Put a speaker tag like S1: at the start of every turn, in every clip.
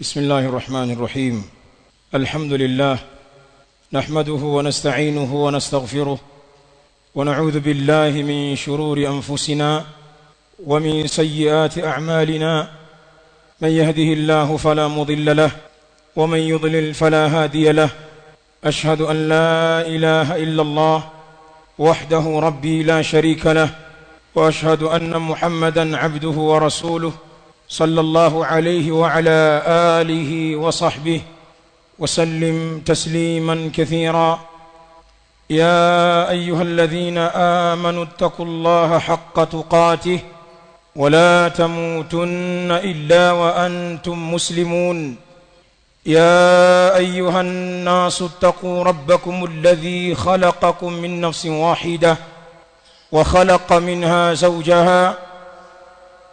S1: بسم الله الرحمن الرحيم الحمد لله نحمده ونستعينه ونستغفره ونعوذ بالله من شرور انفسنا ومن سيئات اعمالنا من يهده الله فلا مضل له ومن يضلل فلا هادي له اشهد ان لا اله الا الله وحده ربي لا شريك له واشهد ان محمدا عبده ورسوله صلى الله عليه وعلى آله وصحبه وسلم تسليما كثيرا. يا أيها الذين آمنوا اتقوا الله حق تقاته ولا تموتن إلا وأنتم مسلمون. يا أيها الناس اتقوا ربكم الذي خلقكم من نفس واحدة وخلق منها زوجها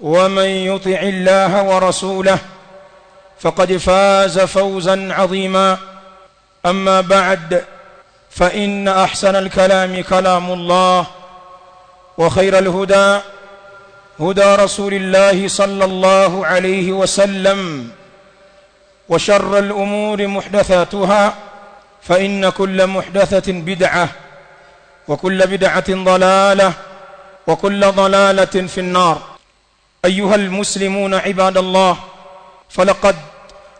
S1: ومن يطع الله ورسوله فقد فاز فوزا عظيما. أما بعد فإن أحسن الكلام كلام الله وخير الهدى هدى رسول الله صلى الله عليه وسلم وشر الأمور محدثاتها فإن كل محدثة بدعة وكل بدعة ضلالة وكل ضلالة في النار. أيها المسلمون عباد الله فلقد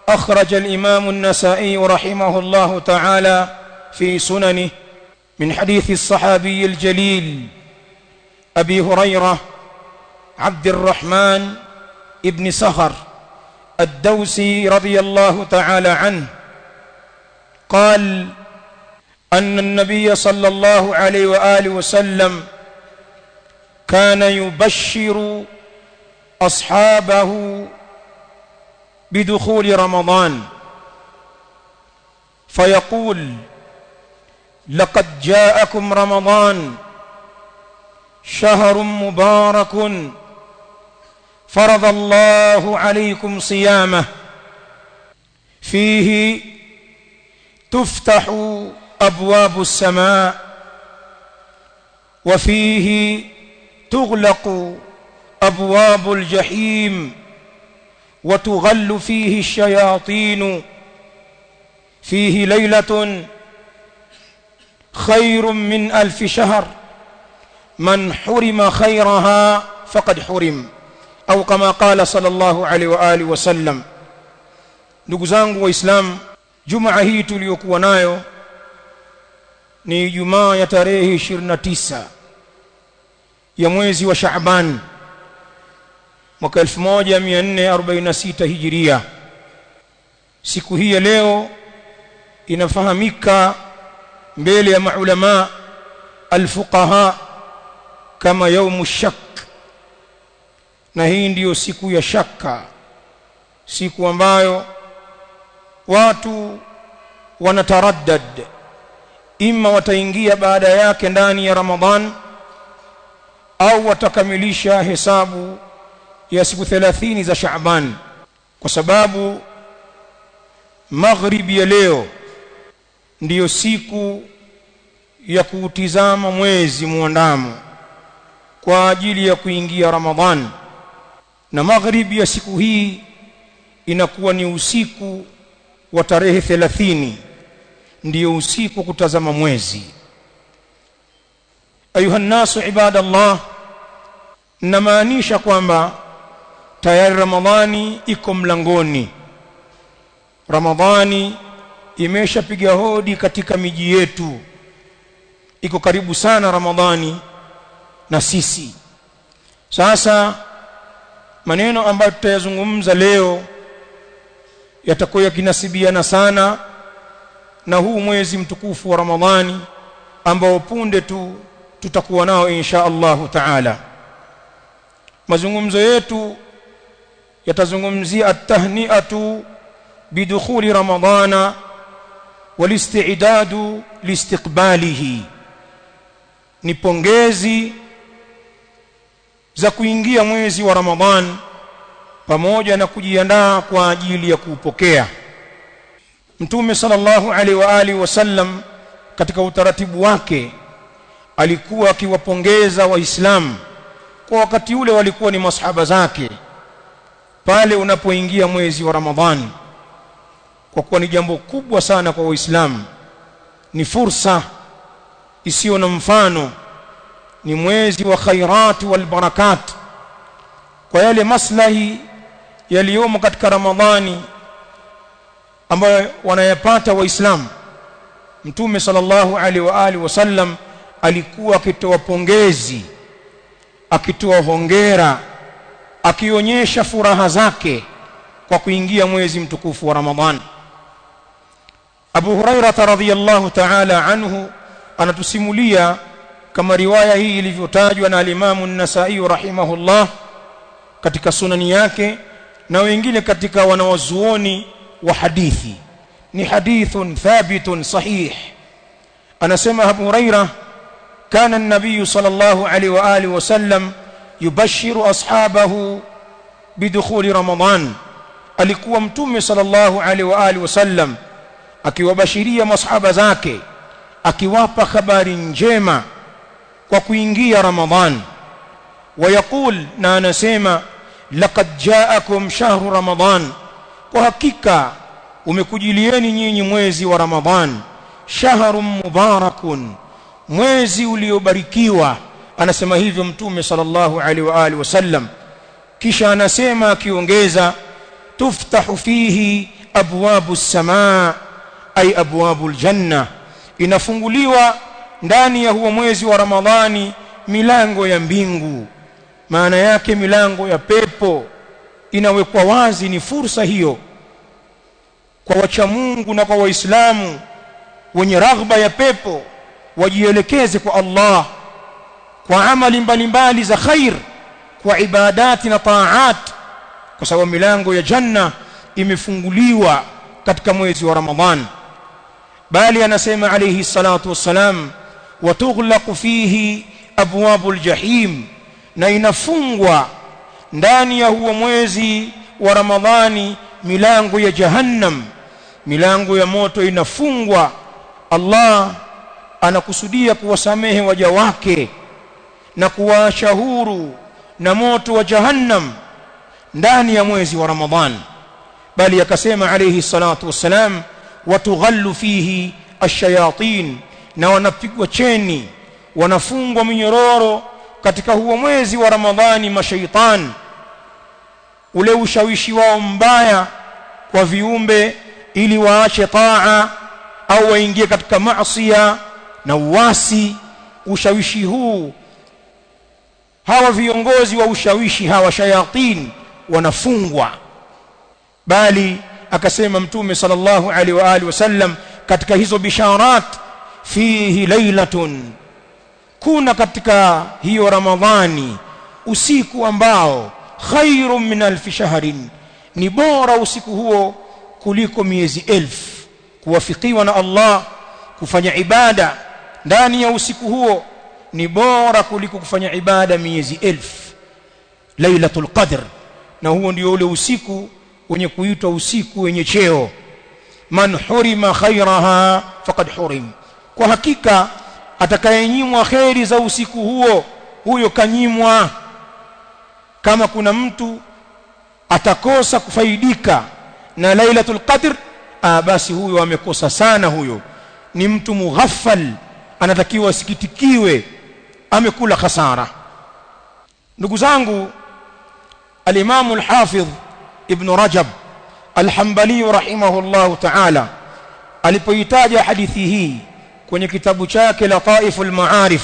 S1: أخرج الإمام النسائي رحمه الله تعالى في سننه من حديث الصحابي الجليل أبي هريرة عبد الرحمن ابن سخر الدوسي رضي الله تعالى عنه قال أن النبي صلى الله عليه وآله وسلم كان يبشر أصحابه بدخول رمضان فيقول لقد جاءكم رمضان شهر مبارك فرض الله عليكم صيامه فيه تفتح أبواب السماء وفيه تغلق أبواب الجحيم وتغل فيه الشياطين. فيه ليلة خير من ألف شهر. من حرم خيرها فقد حرم. أو كما قال صلى الله عليه وآله وسلم. ndugu zangu waislam juma hii tuliyokuwa nayo ni juma ya tarehe 29 ya mwezi wa mwaka 1446 hijiria. Siku hii ya leo inafahamika mbele ya maulama alfuqaha kama yaumu shak. Na hii ndiyo siku ya shaka siku ambayo watu wanataraddad imma wataingia baada yake ndani ya Ramadhan au watakamilisha hesabu ya siku 30 za Shaaban kwa sababu maghribi ya leo ndiyo siku ya kuutizama mwezi muandamo kwa ajili ya kuingia Ramadhan. Na maghribi ya siku hii inakuwa ni usiku wa tarehe 30 ndiyo usiku kutazama mwezi. Ayuha nasu ibadallah namaanisha kwamba tayari ramadhani iko mlangoni. Ramadhani imeshapiga hodi katika miji yetu. Iko karibu sana ramadhani na sisi. Sasa maneno ambayo tutayazungumza leo yatakuwa yakinasibiana sana na huu mwezi mtukufu wa Ramadhani ambao punde tu tutakuwa nao insha Allahu taala. Mazungumzo yetu yatazungumzia at-tahni'atu bidukhuli ramadana walisti'dadu liistiqbalihi. Ni pongezi za kuingia mwezi wa Ramadhan pamoja na kujiandaa kwa ajili ya kuupokea. Mtume sallallahu alaihi wa alihi wasallam katika utaratibu wake alikuwa akiwapongeza waislamu kwa wakati ule walikuwa ni masahaba zake pale unapoingia mwezi wa Ramadhani. Kwa kuwa ni jambo kubwa sana kwa waislamu ni fursa isiyo na mfano ni mwezi wa khairati wal barakat. Kwa yale maslahi yaliyomo katika Ramadhani ambayo wanayapata waislamu mtume sallallahu alaihi wa alihi wasallam alikuwa akitoa pongezi akitoa hongera akionyesha furaha zake kwa kuingia mwezi mtukufu wa Ramadhani Abu Huraira radhiyallahu ta'ala anhu anatusimulia kama riwaya hii ilivyotajwa na alimamu an-Nasa'i rahimahullah katika sunani yake na wengine katika wanawazuoni wa hadithi. Ni hadithun thabitun sahih. Anasema Abu Huraira kana an-nabiy sallallahu alaihi wa alihi wasallam wa yubashiru ashabahu bidukhuli ramadan. Alikuwa mtume sallallahu alaihi wa alihi wasallam akiwabashiria masahaba zake akiwapa habari njema kwa kuingia ramadhan wayaqul na anasema laqad jaakum shahru ramadan. Kwa hakika umekujilieni nyinyi mwezi wa ramadhan shahrun mubarakun mwezi uliobarikiwa anasema hivyo mtume sallallahu alaihi wa alihi wasallam. Kisha anasema akiongeza tuftahu fihi abwabu samaa ay abwabu aljanna inafunguliwa ndani ya huo mwezi wa ramadhani milango ya mbingu. Maana yake milango ya pepo inawekwa wazi ni fursa hiyo kwa wacha Mungu na kwa waislamu wenye raghba ya pepo wajielekeze kwa Allah kwa amali mbalimbali za khair kwa ibadati na taat kwa sababu milango ya janna imefunguliwa katika mwezi wa Ramadhan. Bali anasema alayhi salatu wassalam watughlaqu fihi abwabul jahim na inafungwa ndani ya huo mwezi wa Ramadhani milango ya jahannam. Milango ya moto inafungwa. Allah anakusudia kuwasamehe waja wake na kuwaacha huru na moto wa jahannam ndani ya mwezi wa Ramadhan. Bali akasema alayhi salatu wassalam watughallu fihi ash-shayatin na wanapigwa cheni wanafungwa minyororo katika huo mwezi wa Ramadhani mashaitan ule ushawishi wao mbaya kwa viumbe ili waache taa au waingie katika maasiya na uasi ushawishi huu hawa viongozi wa ushawishi hawa shayatin wanafungwa. Bali akasema mtume sallallahu alaihi wa alihi wasallam katika hizo bisharat fihi lailatun kuna katika hiyo ramadhani usiku ambao khairu min alf shahrin. Ni bora usiku huo kuliko miezi elfu. Kuwafikiwa na Allah kufanya ibada ndani ya usiku huo ni bora kuliko kufanya ibada miezi elfu. Lailatul qadr. Na huo ndio ule usiku wenye kuitwa usiku wenye cheo. Man hurima khairaha faqad hurim. Kwa hakika atakayenyimwa khairi za usiku huo huyo kanyimwa. Kama kuna mtu atakosa kufaidika na lailatul qadr ah basi huyo amekosa sana huyo. Ni mtu mughafal anatakiwa asikitikiwe amekula khasara ndugu zangu al-Imam al-Hafidh Ibn Rajab al-Hanbali rahimahullah ta'ala alipoitaja hadithi hii kwenye kitabu chake Lataiful Ma'arif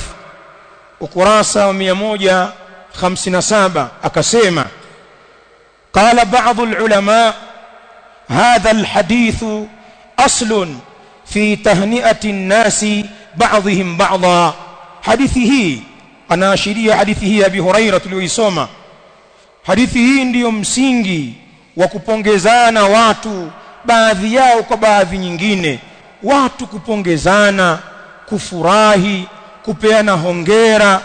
S1: ukurasa wa 157 akasema قال بعض العلماء هذا الحديث أصل في تهنئة الناس بعضهم بعضا hadithi hii anaashiria hadithi hii ya Abi Huraira tuliyoisoma. Hadithi hii ndiyo msingi wa kupongezana watu baadhi yao kwa baadhi nyingine. Watu kupongezana kufurahi kupeana hongera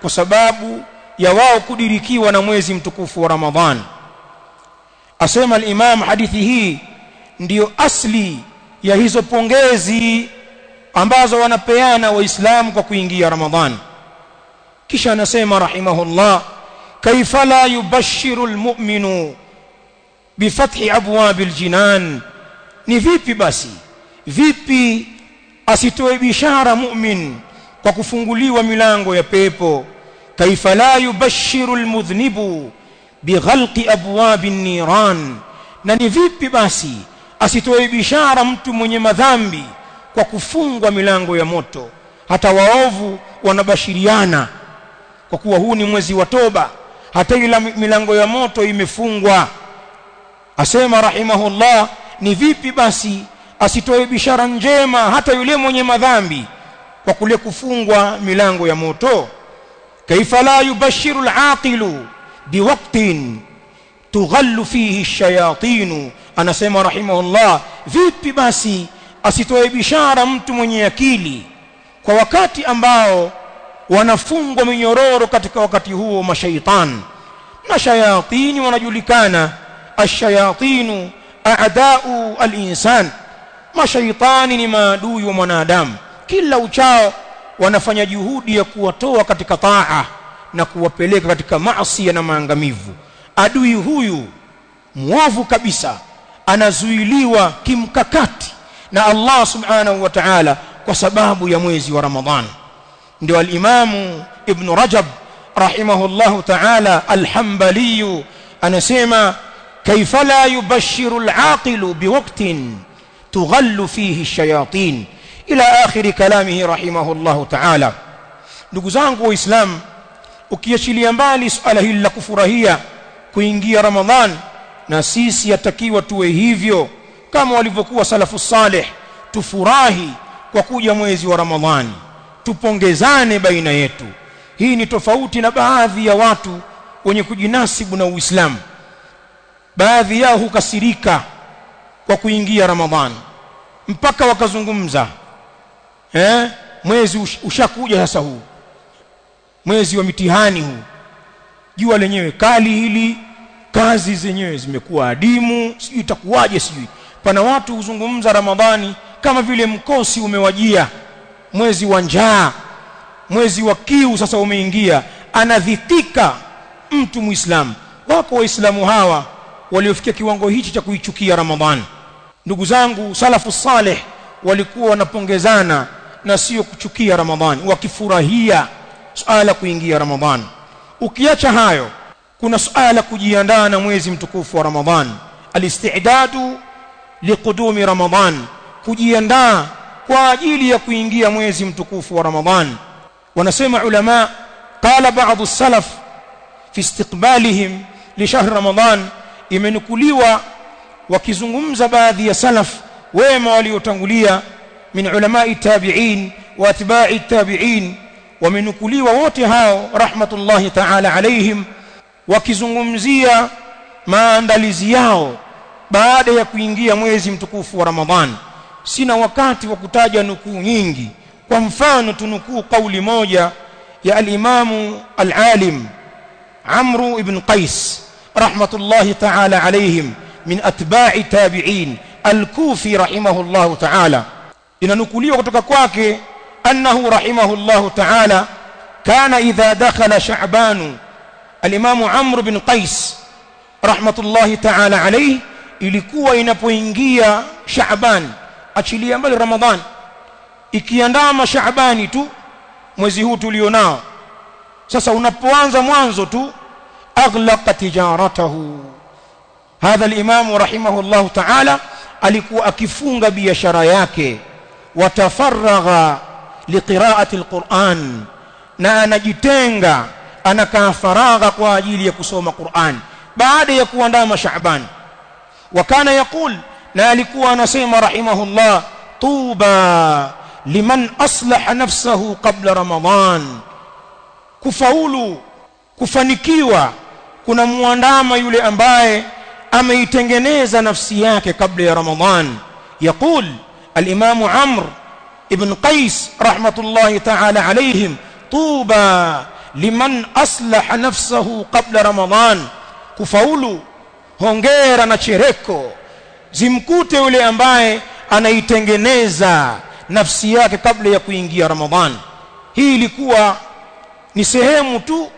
S1: kwa sababu ya wao kudirikiwa na mwezi mtukufu wa Ramadhan. Asema al-Imam hadithi hii ndiyo asli ya hizo pongezi ambazo wanapeana waislamu kwa kuingia Ramadhan. Kisha anasema rahimahullah kaifa la yubashiru almu'minu bifathi abwabil jinan? Ni vipi basi? Vipi asitoe bishara mu'min kwa kufunguliwa milango ya pepo? Kaifa la yubashiru almudhnibu bighalqi abwabin niran? Na ni vipi basi asitoe bishara mtu mwenye madhambi kwa kufungwa milango ya moto. Hata waovu wanabashiriana kwa kuwa huu ni mwezi wa toba. Hata ila milango ya moto imefungwa. Asema rahimahullah ni vipi basi asitoe bishara njema hata yule mwenye madhambi kwa kule kufungwa milango ya moto? Kaifa la yubashiru alaqilu biwaqtin tughallu fihi ash-shayatin anasema rahimahullah vipi basi asitoe bishara mtu mwenye akili kwa wakati ambao wanafungwa minyororo katika wakati huo mashaitan na shayatini wanajulikana ashayatinu a'da'u al-insan. Mashaitani ni maadui wa mwanadamu. Kila uchao wanafanya juhudi ya kuwatoa katika taa na kuwapeleka katika maasi na maangamivu. Adui huyu mwovu kabisa anazuiliwa kimkakati na Allah subhanahu wa ta'ala kwa sababu ya mwezi wa Ramadhan ndio al-Imamu Ibn Rajab rahimahullahu ta'ala al-Hanbali anasema kaifa la yubashiru al-aqilu biwaqtin tughallu fihi ash-shayatin ila akhir kalamihi rahimahullahu ta'ala ndugu zangu waislamu ukiachilia mbali suala hili la kufurahia kuingia Ramadhan na sisi yatakiwa tuwe hivyo kama walivyokuwa salafu saleh. Tufurahi kwa kuja mwezi wa Ramadhani. Tupongezane baina yetu. Hii ni tofauti na baadhi ya watu wenye kujinasibu na Uislamu. Baadhi yao hukasirika kwa kuingia Ramadhani. Mpaka wakazungumza eh mwezi ushakuja sasa huu. Mwezi wa mitihani huu. Jua lenyewe kali hili kazi zenyewe zimekuwa adimu sijui itakuwaje sijui pana watu huzungumza Ramadhani kama vile mkosi umewajia. Mwezi wa njaa mwezi wa kiu sasa umeingia. Anadhitika mtu muislamu wako waislamu hawa waliofikia kiwango hichi cha kuichukia Ramadhani. Ndugu zangu salafu saleh walikuwa wanapongezana na sio kuchukia Ramadhani wakifurahia suala kuingia Ramadhani. Ukiacha hayo kuna suala kujiandaa na mwezi mtukufu wa Ramadhani. Alistidadu liqudumi Ramadhan kujiandaa kwa ajili ya kuingia mwezi mtukufu wa Ramadhan wanasema ulama qala ba'dhu salaf fi istiqbalihim li shahr Ramadhan imenukuliwa wakizungumza baadhi ya salaf wema waliotangulia min ulama'i tabi'in wa atba'i tabi'in wamenukuliwa wote hao rahmatullahi ta'ala alaihim wakizungumzia maandalizi yao baada ya kuingia mwezi mtukufu wa Ramadhani sina wakati wa kutaja nukuu nyingi. Kwa mfano tunukuu kauli moja ya al-Imam al-Alim Amr ibn Qais rahmatullahi ta'ala alayhim min atba'i tabi'in al-Kufi rahimahullahu ta'ala. Inanukuliwa kutoka kwake annahu rahimahullahu ta'ala kana idha dakhala sha'ban al-Imam Amr ibn Qais rahmatullahi ta'ala alayhi ilikuwa inapoingia Shaaban achilia mbali Ramadhan ikiandama Shaabani tu mwezi huu tulionao. Sasa unapoanza mwanzo tu aghlaqa tijaratahu. Hadha al-imam rahimahullah ta'ala alikuwa akifunga biashara yake. Watafaragha liqira'ati al-Qur'an na anajitenga anakaa faragha kwa ajili ya kusoma Qur'an. Baada ya kuandama Shaaban wakana yaqul na alikuwa anasema rahimahullah tuba liman aslaha nafsahu qabla ramadan. Kufaulu kufanikiwa kuna muandama yule ambaye ameitengeneza nafsi yake kabla ya ramadhan yaqul al-imam amr ibn qais rahmatullahi ta'ala alayhim tuba liman aslaha nafsahu qabla ramadan. Kufaulu hongera na chereko. Zimkute yule ambaye anaitengeneza nafsi yake kabla ya kuingia ramadhan. Hii ilikuwa ni sehemu tu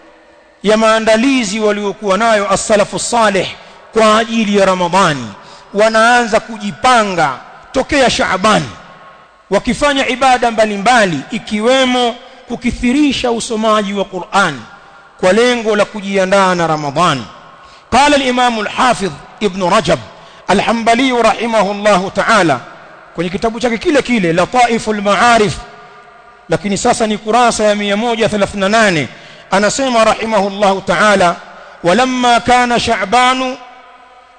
S1: ya maandalizi waliokuwa nayo as-salafu salih kwa ajili ya ramadhani wanaanza kujipanga tokea shaaban wakifanya ibada mbalimbali ikiwemo kukithirisha usomaji wa Qur'an kwa lengo la kujiandaa na ramadhan قال الامام الحافظ ابن رجب الحنبلي رحمه الله تعالى kwenye kitabu chake kile kile lataiful maarif lakini sasa ni kurasa ya 138 anasema rahimahullahu ta'ala walamma kana sha'banu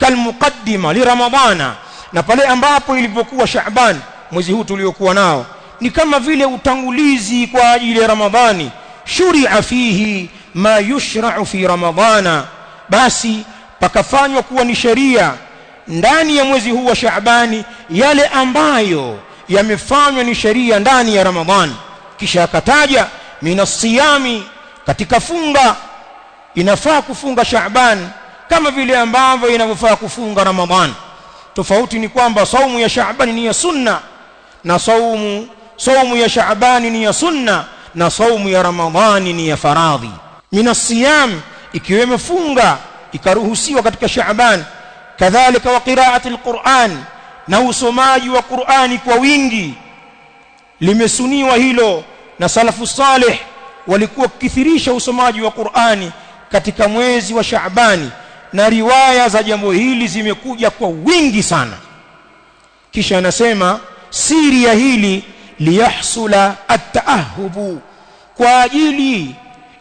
S1: kalmuqaddima liramadana na pale ambapo ilipokuwa sha'ban mwezi huu tuliokuwa nao ni kama vile utangulizi kwa ajili ya ramadhani shuri'a fihi ma yushra'u fi ramadhana basi pakafanywa kuwa ni sheria ndani ya mwezi huu wa Shaabani yale ambayo yamefanywa ni sheria ndani ya Ramadhani. Kisha akataja minasiyami katika funga inafaa kufunga Shaaban kama vile ambavyo inavyofaa kufunga Ramadhan tofauti ni kwamba saumu ya Shaaban ni ya sunna na saumu saumu ya Shaaban ni ya sunna na saumu ya Ramadhani ni ya faradhi. Minasiyam ikiwemo funga ikaruhusiwa katika Shaaban kadhalika wa qiraati alquran na usomaji wa Qur'ani kwa wingi. Limesuniwa hilo na salafu salih walikuwa kukithirisha usomaji wa Qur'ani katika mwezi wa Shaabani na riwaya za jambo hili zimekuja kwa wingi sana. Kisha anasema siri ya hili liyahsula at-ta'ahhubu kwa ajili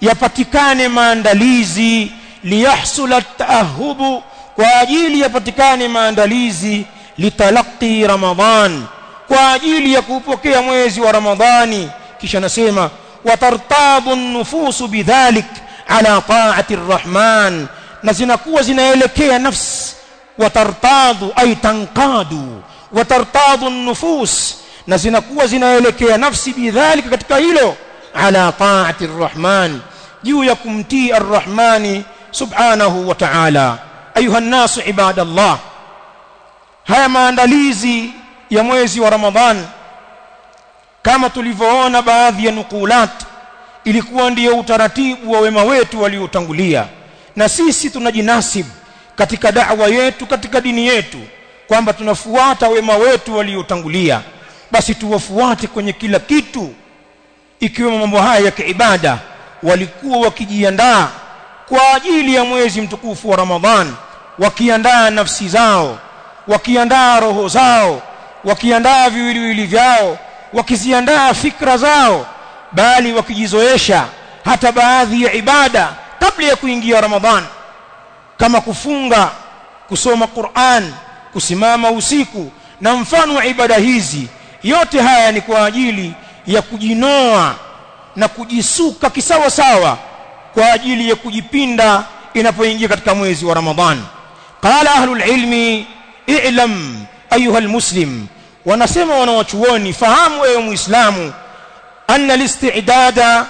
S1: yapatikane maandalizi liyahsula at-ta'ahhubu kwa ajili yapatikane maandalizi litalaqi ramadhan kwa ajili ya kupokea mwezi wa ramadhani. Kisha nasema watartabu an-nufusu bidhalik ala ta'ati ar-rahman na zinakuwa zinaelekea nafsi watartadu ay tanqadu watartadu an-nufus na zinakuwa zinaelekea nafsi bidhalika katika hilo ala ta'ati ar-rahman juu ya kumtii ar-rahmani subhanahu wa ta'ala. Ayuha an-nas ibadallah. Haya maandalizi ya mwezi wa ramadhan kama tulivyoona baadhi ya nukulat ilikuwa ndiyo utaratibu wa wema wetu waliotangulia. Na sisi tunajinasib katika da'wa yetu katika dini yetu kwamba tunafuata wema wetu waliotangulia. Basi tuwafuate kwenye kila kitu ikiwemo mambo haya ya kiibada walikuwa wakijiandaa kwa ajili ya mwezi mtukufu wa Ramadhan wakiandaa nafsi zao wakiandaa roho zao wakiandaa viwiliwili vyao wakiziandaa fikra zao bali wakijizoesha hata baadhi ya ibada kabla ya kuingia Ramadhan kama kufunga kusoma Qur'an kusimama usiku na mfano wa ibada hizi. Yote haya ni kwa ajili ya kujinoa na kujisuka kisawa sawa kwa ajili ya kujipinda inapoingia katika mwezi wa Ramadhan. Qala ahlul ilmi i'lam ayuha almuslim. Wanasema wanawachuoni fahamu wewe muislamu anna al-isti'dada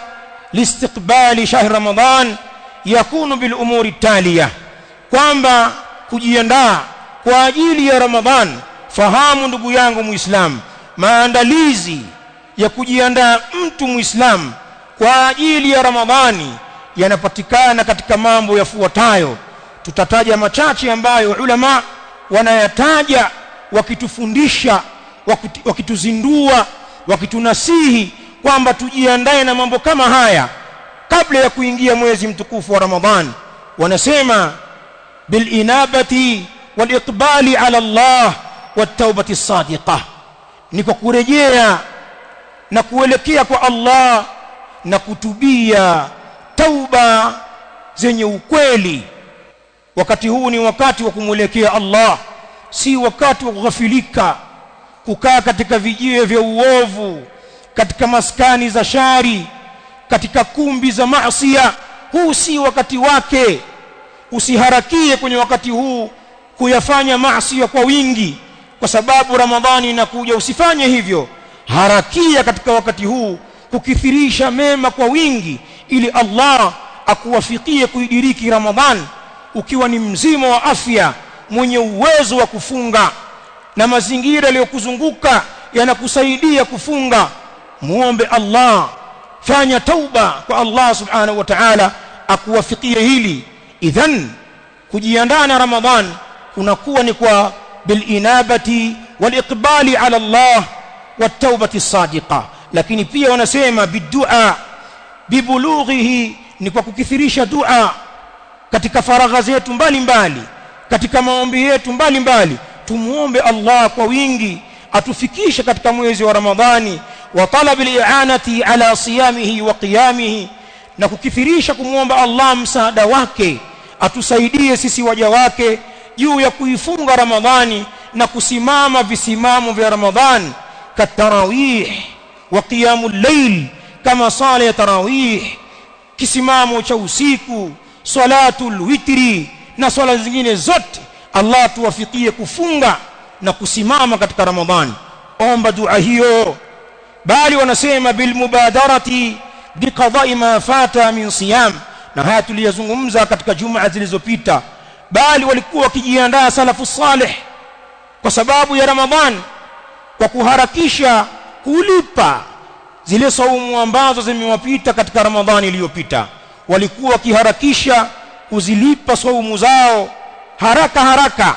S1: liistiqbali shahr ramadan yakunu bil umuri taliya. Kwamba kujiandaa kwa ajili ya ramadhan fahamu ndugu yangu muislamu maandalizi ya kujiandaa mtu muislamu kwa ajili ya ramadhani yanapatikana katika mambo yafuatayo. Tutataja machache ambayo ulama wanayataja wakitufundisha wakituzindua wakitunasihi kwamba tujiandae na mambo kama haya kabla ya kuingia mwezi mtukufu wa Ramadhani. Wanasema bilinabati waliqbali wal ala Allah wat taubati sadiqah. Ni kwa kurejea na kuelekea kwa Allah na kutubia tauba zenye ukweli. Wakati huu ni wakati wa kumwelekea Allah si wakati wa kughafilika kukaa katika vijiwe vya uovu katika maskani za shari katika kumbi za maasiya huu si wakati wake. Usiharakie kwenye wakati huu kuyafanya maasi kwa wingi kwa sababu ramadhani inakuja. Usifanye hivyo harakia katika wakati huu kukithirisha mema kwa wingi ili Allah akuwafikie kuidiriki ramadhan ukiwa ni mzima wa afya mwenye uwezo wa kufunga. Na mazingira yaliyokuzunguka yanakusaidia kufunga. Muombe Allah fanya tauba kwa Allah subhanahu wa ta'ala akuwafikie hili. Idhan kujiandaa na ramadhan kunakuwa ni kwa bilinabati waliqbali ala Allah wataubati sadiqa. Lakini pia wanasema bidua bibulughihi ni kwa kukithirisha dua katika faragha zetu mbalimbali katika maombi yetu mbalimbali. Tumuombe Allah kwa wingi atufikishe katika mwezi wa Ramadhani wa talab al-i'anati ala siyamihi wa qiyamihi na kukithirisha kumuomba Allah msaada wake atusaidie sisi waja wake juu ya kuifunga Ramadhani na kusimama visimamo vya Ramadhani katarawih wa qiyamul layl kama sala ya tarawih kisimamo cha usiku salatul witri na swala zingine zote. Allah tuwafikie kufunga na kusimama katika Ramadhani. Omba dua hiyo. Bali wanasema bil mubadarati biqada'i ma fata min siyam. Na haya tuliyazungumza katika jumaa zilizopita. Bali walikuwa wakijiandaa salafu salih. Kwa sababu ya Ramadhan kwa kuharakisha kulipa zile saumu ambazo zimewapita katika Ramadhani iliyopita. Walikuwa wakiharakisha kuzilipa saumu zao haraka haraka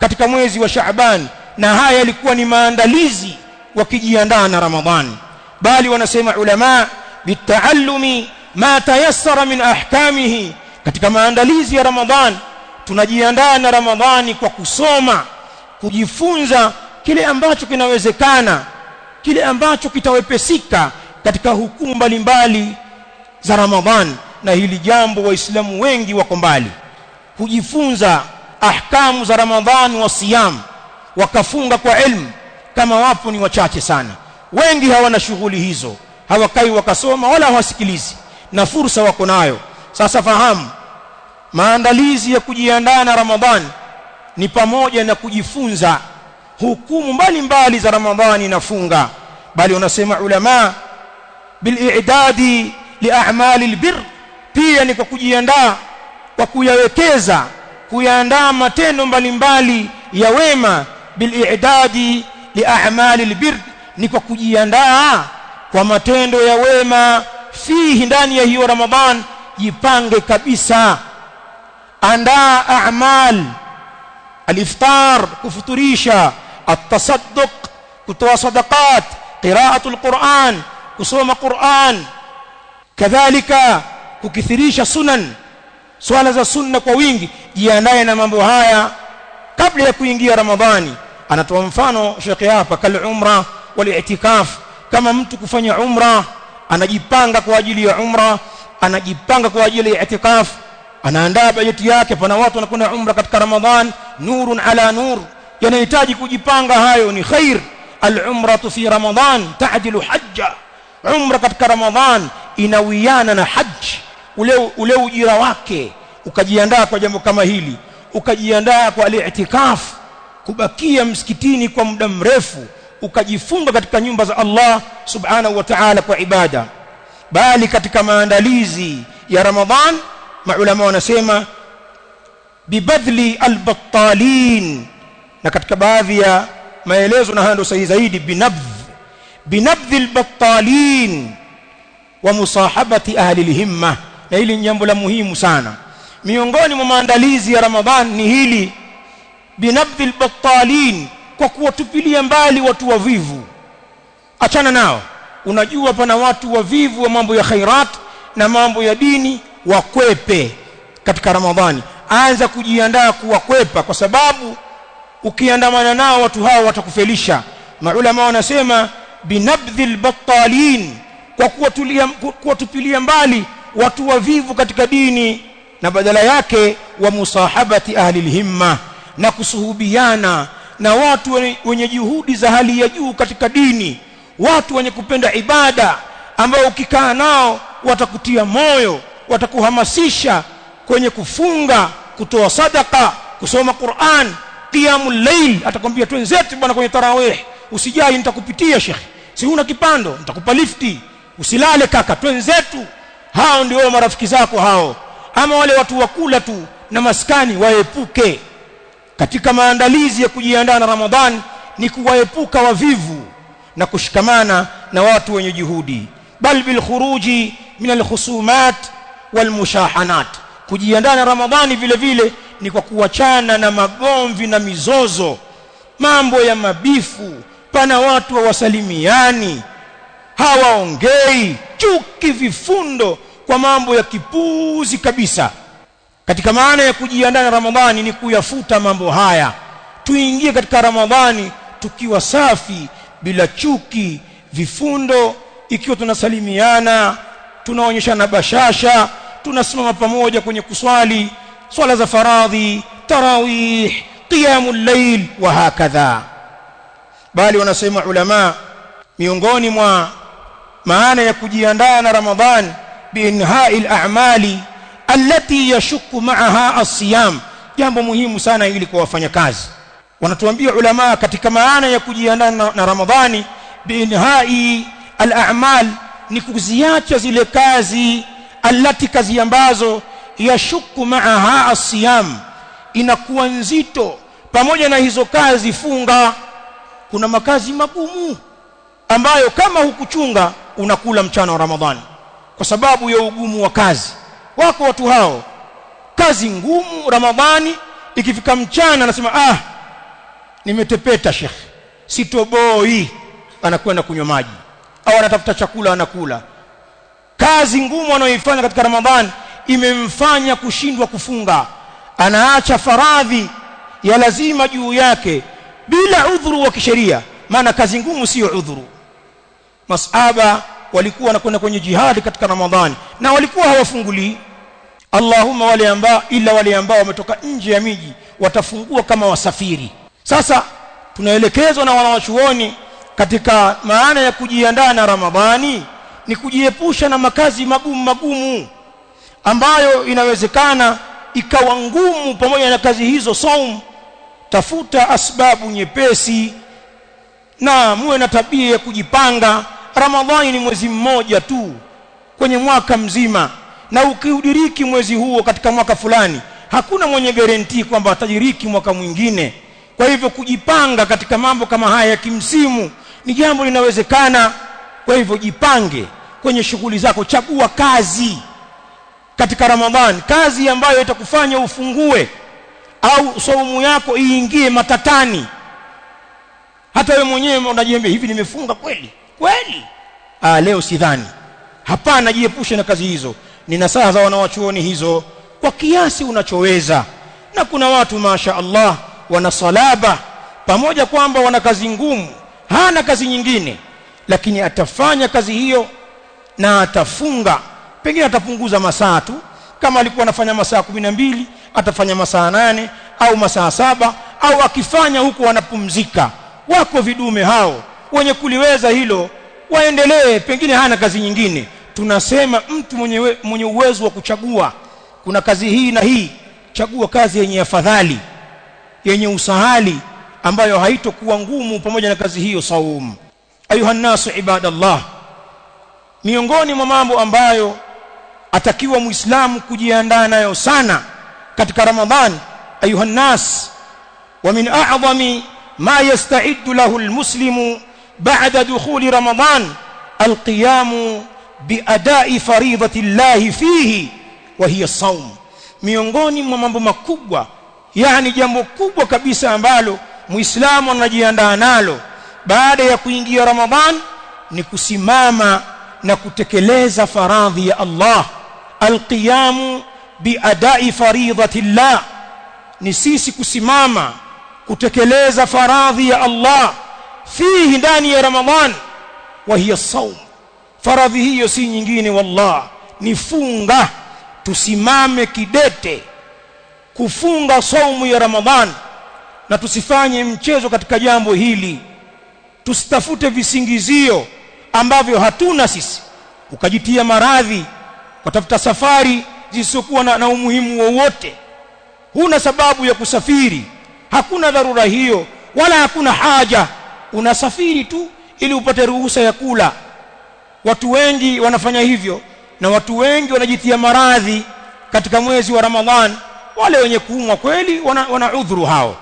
S1: katika mwezi wa Shaaban na haya yalikuwa ni maandalizi wakijiandaa na Ramadhani. Bali wanasema ulama bitaallumi ma tayassara min ahkamihi katika maandalizi ya Ramadhani tunajiandaa na Ramadhani kwa kusoma kujifunza kile ambacho kinawezekana kile ambacho kitawepesika katika hukumu mbalimbali za Ramadhani. Na hili jambo waislamu wengi wako mbali. Kujifunza ahkamu za Ramadhani wa siyam wakafunga kwa ilmu kama wapo ni wachache sana. Wengi hawana shughuli hizo hawakai wakasoma wala hawasikilizi na fursa wako nayo. Sasa fahamu maandalizi ya kujiandaa na Ramadhani ni pamoja na kujifunza hukumu mbalimbali za Ramadhani na funga bali unasema ulama bilidadi liamali albir pia ni kwa kujiandaa kwa kuyawekeza kuyaandaa matendo mbalimbali ya wema. Bilidadi liamali albir ni kwa kujiandaa kwa matendo ya wema. Fihi ndani ya hiyo Ramadhan jipange kabisa. Andaa a'mal aliftar kufuturisha at-tasadduq kutoa sadaqat qira'atul Qur'an kusoma Qur'an. Kadhalika kukithirisha sunan swala za sunna kwa wingi. Jiandae na mambo haya kabla ya kuingia Ramadhani. Anatoa mfano shekhe hapa kal umra wal i'tikaf kama mtu kufanya umra anajipanga kwa ajili ya umra anajipanga kwa ajili ya i'tikaf. Anaandaa bajeti yake pana watu wanakwenda umra katika Ramadhan nurun ala nur yanahitaji kujipanga hayo ni khair. Al-umratu fi ramadhan ta'dilu hajja. Umra katika ramadhan inawiana na haji ule ule ujira wake ukajiandaa kwa jambo kama hili ukajiandaa kwa al-i'tikaf kubakia msikitini kwa muda mrefu ukajifunga katika nyumba za Allah subhanahu wa ta'ala kwa ibada. Bali katika maandalizi ya ramadhan maulama wanasema bibadli albattalin na katika baadhi ya maelezo na hando sahihi zaidi binabdh binabdh albattalin wa musahabati ahli alhimma. Na hili ni jambo la muhimu sana. Miongoni mwa maandalizi ya ramadhan ni hili binabdh albattalin kwa kuwatupilia mbali watu wavivu. Achana nao. Unajua pana watu wavivu wa mambo ya khairat na mambo ya dini wakwepe katika ramadhani. Anza kujiandaa kuwakwepa kwa sababu ukiandamana nao watu hao watakufelisha. Maulama wanasema binabdhil battalin kwa kuwatupilia mbali watu wavivu katika dini na badala yake wa musahabati ahli himma na kusuhubiana na watu wenye juhudi za hali ya juu katika dini watu wenye kupenda ibada ambao ukikaa nao watakutia moyo watakuhamasisha kwenye kufunga kutoa sadaka kusoma Qur'an qiyamul layl atakwambia twenzetu bwana kwenye tarawih usijai nitakupitia shekhi si huna kipando nitakupa lifti. Usilale kaka twenzetu hao ndio marafiki zako hao. Ama wale watu wakula tu na maskani waepuke. Katika maandalizi ya kujiandaa na Ramadhan ni kuwaepuka wavivu na kushikamana na watu wenye juhudi. Bal bil khuruji min al khusumat wal mushahanat kujiandaa na Ramadhani vile vile ni kwa kuachana na magomvi na mizozo mambo ya mabifu pana watu hawasalimiani hawaongei chuki vifundo kwa mambo ya kipuzi kabisa. Katika maana ya kujiandaa na Ramadhani ni kuyafuta mambo haya. Tuingie katika Ramadhani tukiwa safi bila chuki vifundo ikiwa tunasalimiana tunaonyeshana bashasha tunasimama pamoja kwenye kuswali swala za faradhi tarawih qiyamul layl wa hakadha. Bali wanasema ulama miongoni mwa maana ya kujiandaa na Ramadhan biinhai al-a'mali allati yashukku ma'aha as-siyam. Jambo muhimu sana ili kwa wafanyakazi wanatuambia ulama katika maana ya kujiandaa na, na Ramadhani biinhai al-a'mal ni kuziacha zile kazi allati kazi ambazo yashuku ma'aha as-siyam inakuwa nzito. Pamoja na hizo kazi funga kuna makazi magumu ambayo kama hukuchunga unakula mchana wa Ramadhani kwa sababu ya ugumu wa kazi. Wako watu hao kazi ngumu Ramadhani ikifika mchana anasema ah nimetepeta shekhi sitoboi. Anakwenda kunywa maji au anatafuta chakula anakula kazi ngumu anayoifanya katika Ramadhani imemfanya kushindwa kufunga. Anaacha faradhi ya lazima juu yake bila udhuru wa kisheria. Maana kazi ngumu sio udhuru. Masaba walikuwa wanakwenda kwenye jihadi katika Ramadhani na walikuwa hawafungulii Allahumma wale ambao ila wale ambao wametoka nje ya miji watafungua kama wasafiri. Sasa tunaelekezwa na wanawachuoni katika maana ya kujiandaa na Ramadhani ni kujiepusha na makazi magumu magumu ambayo inawezekana ikawa ngumu pamoja na kazi hizo saum. Tafuta asbabu nyepesi na muwe na tabia ya kujipanga. Ramadhani ni mwezi mmoja tu kwenye mwaka mzima na ukiudiriki mwezi huo katika mwaka fulani hakuna mwenye garantii kwamba atadiriki mwaka mwingine. Kwa hivyo kujipanga katika mambo kama haya ya kimsimu ni jambo linawezekana. Kwa hivyo jipange kwenye shughuli zako chagua kazi katika Ramadhani kazi ambayo itakufanya ufungue au saumu yako iingie matatani. Hata wewe mwenyewe unajiambia hivi nimefunga kweli? Kweli? Ah leo sidhani. Hapana jiepushe na kazi hizo. Ni nasaha za wanawachuoni hizo. Kwa kiasi unachoweza. Na kuna watu masha Allah wana salaba. Pamoja kwamba wana kazi ngumu hana kazi nyingine. Lakini atafanya kazi hiyo na atafunga. Pengine atapunguza masaa tu. Kama alikuwa anafanya masaa mbili atafanya masaa nane au masaa saba au akifanya huko wanapumzika. Wako vidume hao. Wenye kuliweza hilo waendelee. Pengine hana kazi nyingine. Tunasema mtu mwenye, we, mwenye uwezo wa kuchagua. Kuna kazi hii na hii. Chagua kazi yenye afadhali yenye usahali ambayo haitokuwa ngumu pamoja na kazi hiyo saumu. Ayuha nasu ibadallah miongoni mwa mambo ambayo atakiwa muislamu kujiandaa nayo sana katika ramadhan ayuha nas wa min a'zami ma yasta'iddu lahu almuslimu ba'da dukhuli ramadan alqiyamu biadai faridati llahi fihi wa hiya saum miongoni mwa mambo makubwa yani jambo kubwa kabisa ambalo muislamu anajiandaa nalo baada ya kuingia ramadhan ni kusimama na kutekeleza faradhi ya Allah. Alqiyamu biadai faridhati llah ni sisi kusimama kutekeleza faradhi ya Allah fihi ndani ya ramadhan. Wa hiya saum faradhi hiyo si nyingine wallah. Ni funga. Tusimame kidete kufunga saumu ya ramadhan na tusifanye mchezo katika jambo hili. Tusitafute visingizio ambavyo hatuna sisi. Ukajitia maradhi ukatafuta safari zisizokuwa na, na umuhimu wowote. Huna sababu ya kusafiri. Hakuna dharura hiyo wala hakuna haja. Unasafiri tu ili upate ruhusa ya kula. Watu wengi wanafanya hivyo na watu wengi wanajitia maradhi katika mwezi wa Ramadhan. Wale wenye kuumwa kweli wana, wana udhuru hao.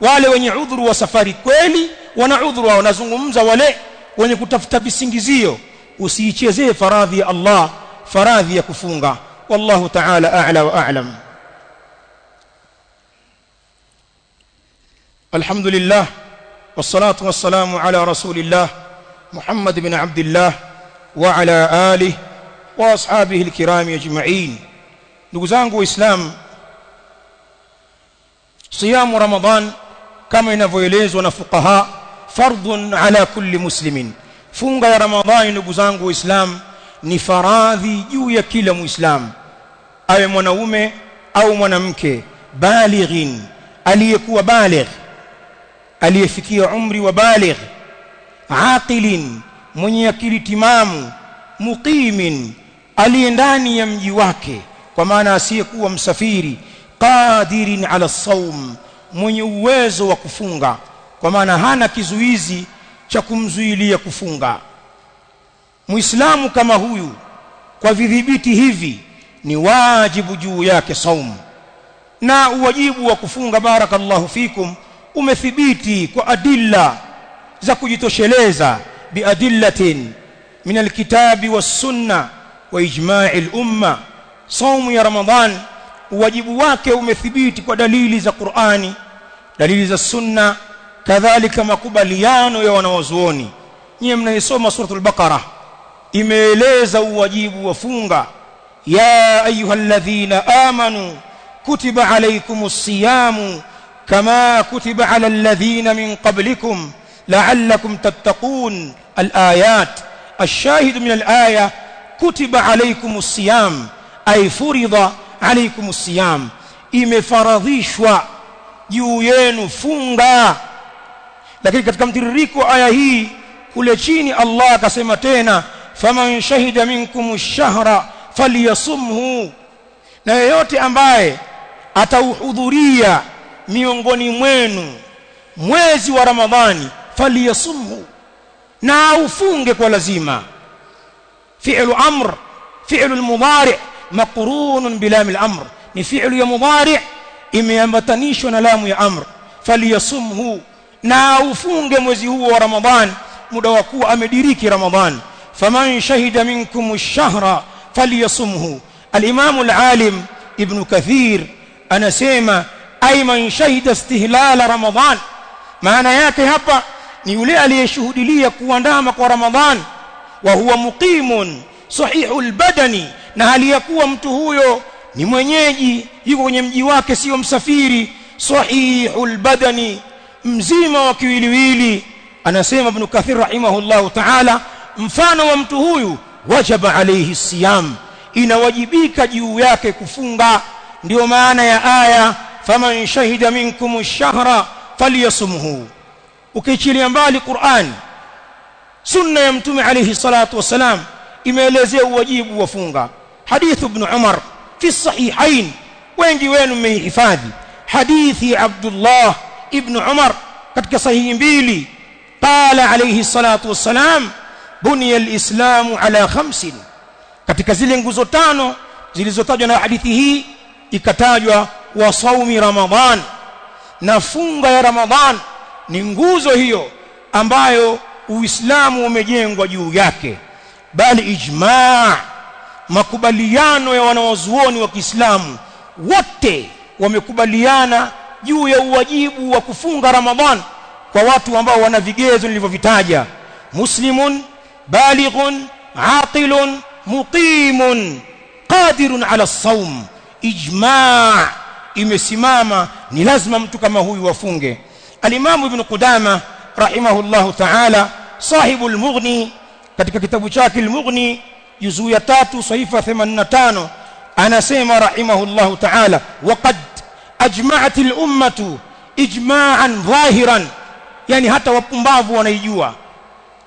S1: Wale wenye udhuru wa safari kweli wana udhuru hao. Nazungumza wale wenye kutafuta visingizio usiichezee faradhi ya Allah faradhi ya kufunga wallahu ta'ala a'la wa a'lam alhamdulillah wassalatu wassalamu ala rasulillah muhammad ibn abdillah wa ala alihi wa ashabihi alkiram ajma'in ndugu zangu waislamu siyamu ramadan kama inavyoelezwa na fuqaha fardhun ala kulli muslimin. Funga ya ramadhani ndugu zangu waislamu ni faradhi juu ya kila muislamu awe mwanaume au mwanamke balighin aliyekuwa baligh aliyefikia umri wa baligh aqilin mwenye akili timamu muqimin aliye ndani ya mji wake kwa maana asiyekuwa msafiri qadirin ala saum mwenye uwezo wa kufunga kwa maana hana kizuizi cha kumzuilia kufunga. Muislamu kama huyu kwa vidhibiti hivi ni wajibu juu yake saumu na uwajibu wa kufunga barakallahu fikum umethibiti kwa adilla za kujitosheleza biadillatin min alkitabi was-sunna wa ijma'i al-umma. Saumu ya ramadhan wajibu wake umethibiti kwa dalili za Qur'ani dalili za sunna kadhalika makubaliano ya wanawazuoni nyie mnaisoma suratul baqara imeeleza uwajibu wa funga ya ayyuhalladhina amanu kutiba alaykumus siyamu kama kutiba ala alladhina min qablikum la'allakum tattaqun alayat الشاهد من الآية كتب عليكم الصيام أي فرض عليكم imefaradhishwa juu yenu funga lakini katika mtiririko aya hii kule chini Allah akasema tena faman shahida minkum ash-shahra falyasumhu. Na yeyote ambaye atauhudhuria miongoni mwenu mwezi wa Ramadhani falyasumhu na ufunge kwa lazima. Fi'lu amr fi'lu al-mudari' maqrunun bilam al-amr. Ni fi'lu ya mudari' imeambatanishwa na lamu ya amr. Falyasumhu na ufunge mwezi huo wa Ramadhani muda wa kuwa amediriki Ramadhani faman shahida minkum ash-shahra falyasumhu. Al-imam al-alim ibn kathir anasema ay man shahida istihlal Ramadhan. Maana yake hapa ni yule aliyeshuhudilia kuandama kwa Ramadhan wa huwa muqimun sahihul badani na hali mtu huyo ni mwenyeji yuko kwenye mji wake sio msafiri. Sahihul badani mzima wa kiwiliwili. Anasema ibn kathir rahimahullahu ta'ala mfano wa mtu huyu wajaba alayhi siyam. Inawajibika juu yake kufunga. Ndio maana ya aya faman shahida minkum ash-shahra falyasumhu. Ukichilia mbali Qur'an sunna ya mtume alayhi salatu wasalam imeelezea uwajibu wa funga. Hadithu ibn Umar fi sahihain wengi wenu mmehifadhi hadithi Abdullah ibn Umar katika sahihi mbili. Qala alayhi salatu wassalam buniya alislamu ala khamsin. Katika zile nguzo tano zilizotajwa na hadithi hii ikatajwa wa saumi ramadhan na funga ya ramadhan ni nguzo hiyo ambayo uislamu umejengwa juu yake. Bali ijmaa makubaliano ya wanawazuoni wa Kiislamu wote wamekubaliana juu ya uwajibu wa kufunga Ramadhan kwa watu ambao wana vigezo nilivyovitaja. Muslimun balighun aqilun muqimun qadirun ala saum ijma' imesimama ni lazima mtu kama huyu wafunge alimamu ibn qudama rahimahullahu ta'ala sahibu al-mughni katika kitabu chake al-mughni juzuu ya 3 sahifa 85 anasema rahimahullahu ta'ala waqad ajma'at al-ummatu ijma'an dhahiran yani hata wapumbavu wanaijua.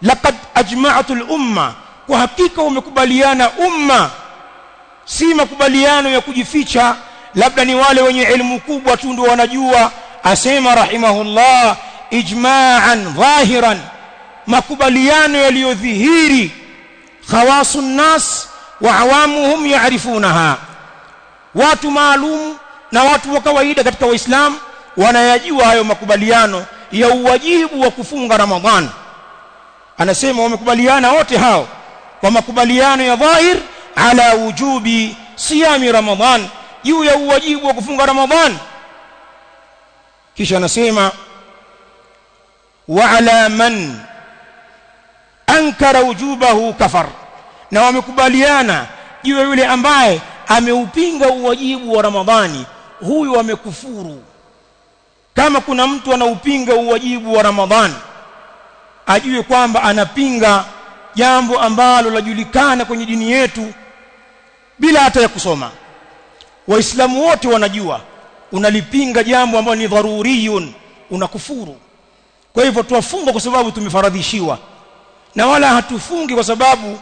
S1: Laqad ajma'at al-umma. Kwa hakika umekubaliana umma. Si makubaliano ya kujificha. Labda ni wale wenye elimu kubwa tu ndio wanajua. Asema rahimahullah ijma'an dhahiran makubaliano yaliyodhihiri. Khawasu nas wa awamuhum ya'rifunaha. Watu maalum na watu wa kawaida katika waislamu wanayajua hayo makubaliano ya uwajibu wa kufunga ramadhani. Anasema wamekubaliana wote hao kwa makubaliano ya dhahir ala wujubi siami ramadhan juu ya uwajibu wa kufunga ramadhan kisha anasema wa ala man ankara wujubahu kafar. Na wamekubaliana juu ya yule ambaye ameupinga uwajibu wa ramadhani huyu amekufuru. Kama kuna mtu anaupinga uwajibu wa ramadhani ajue kwamba anapinga jambo ambalo lajulikana kwenye dini yetu bila hata ya kusoma. Waislamu wote wanajua unalipinga jambo ambalo ni dharuriyun unakufuru. Kwa hivyo tuwafunga kwa sababu tumefaradhishiwa na wala hatufungi kwa sababu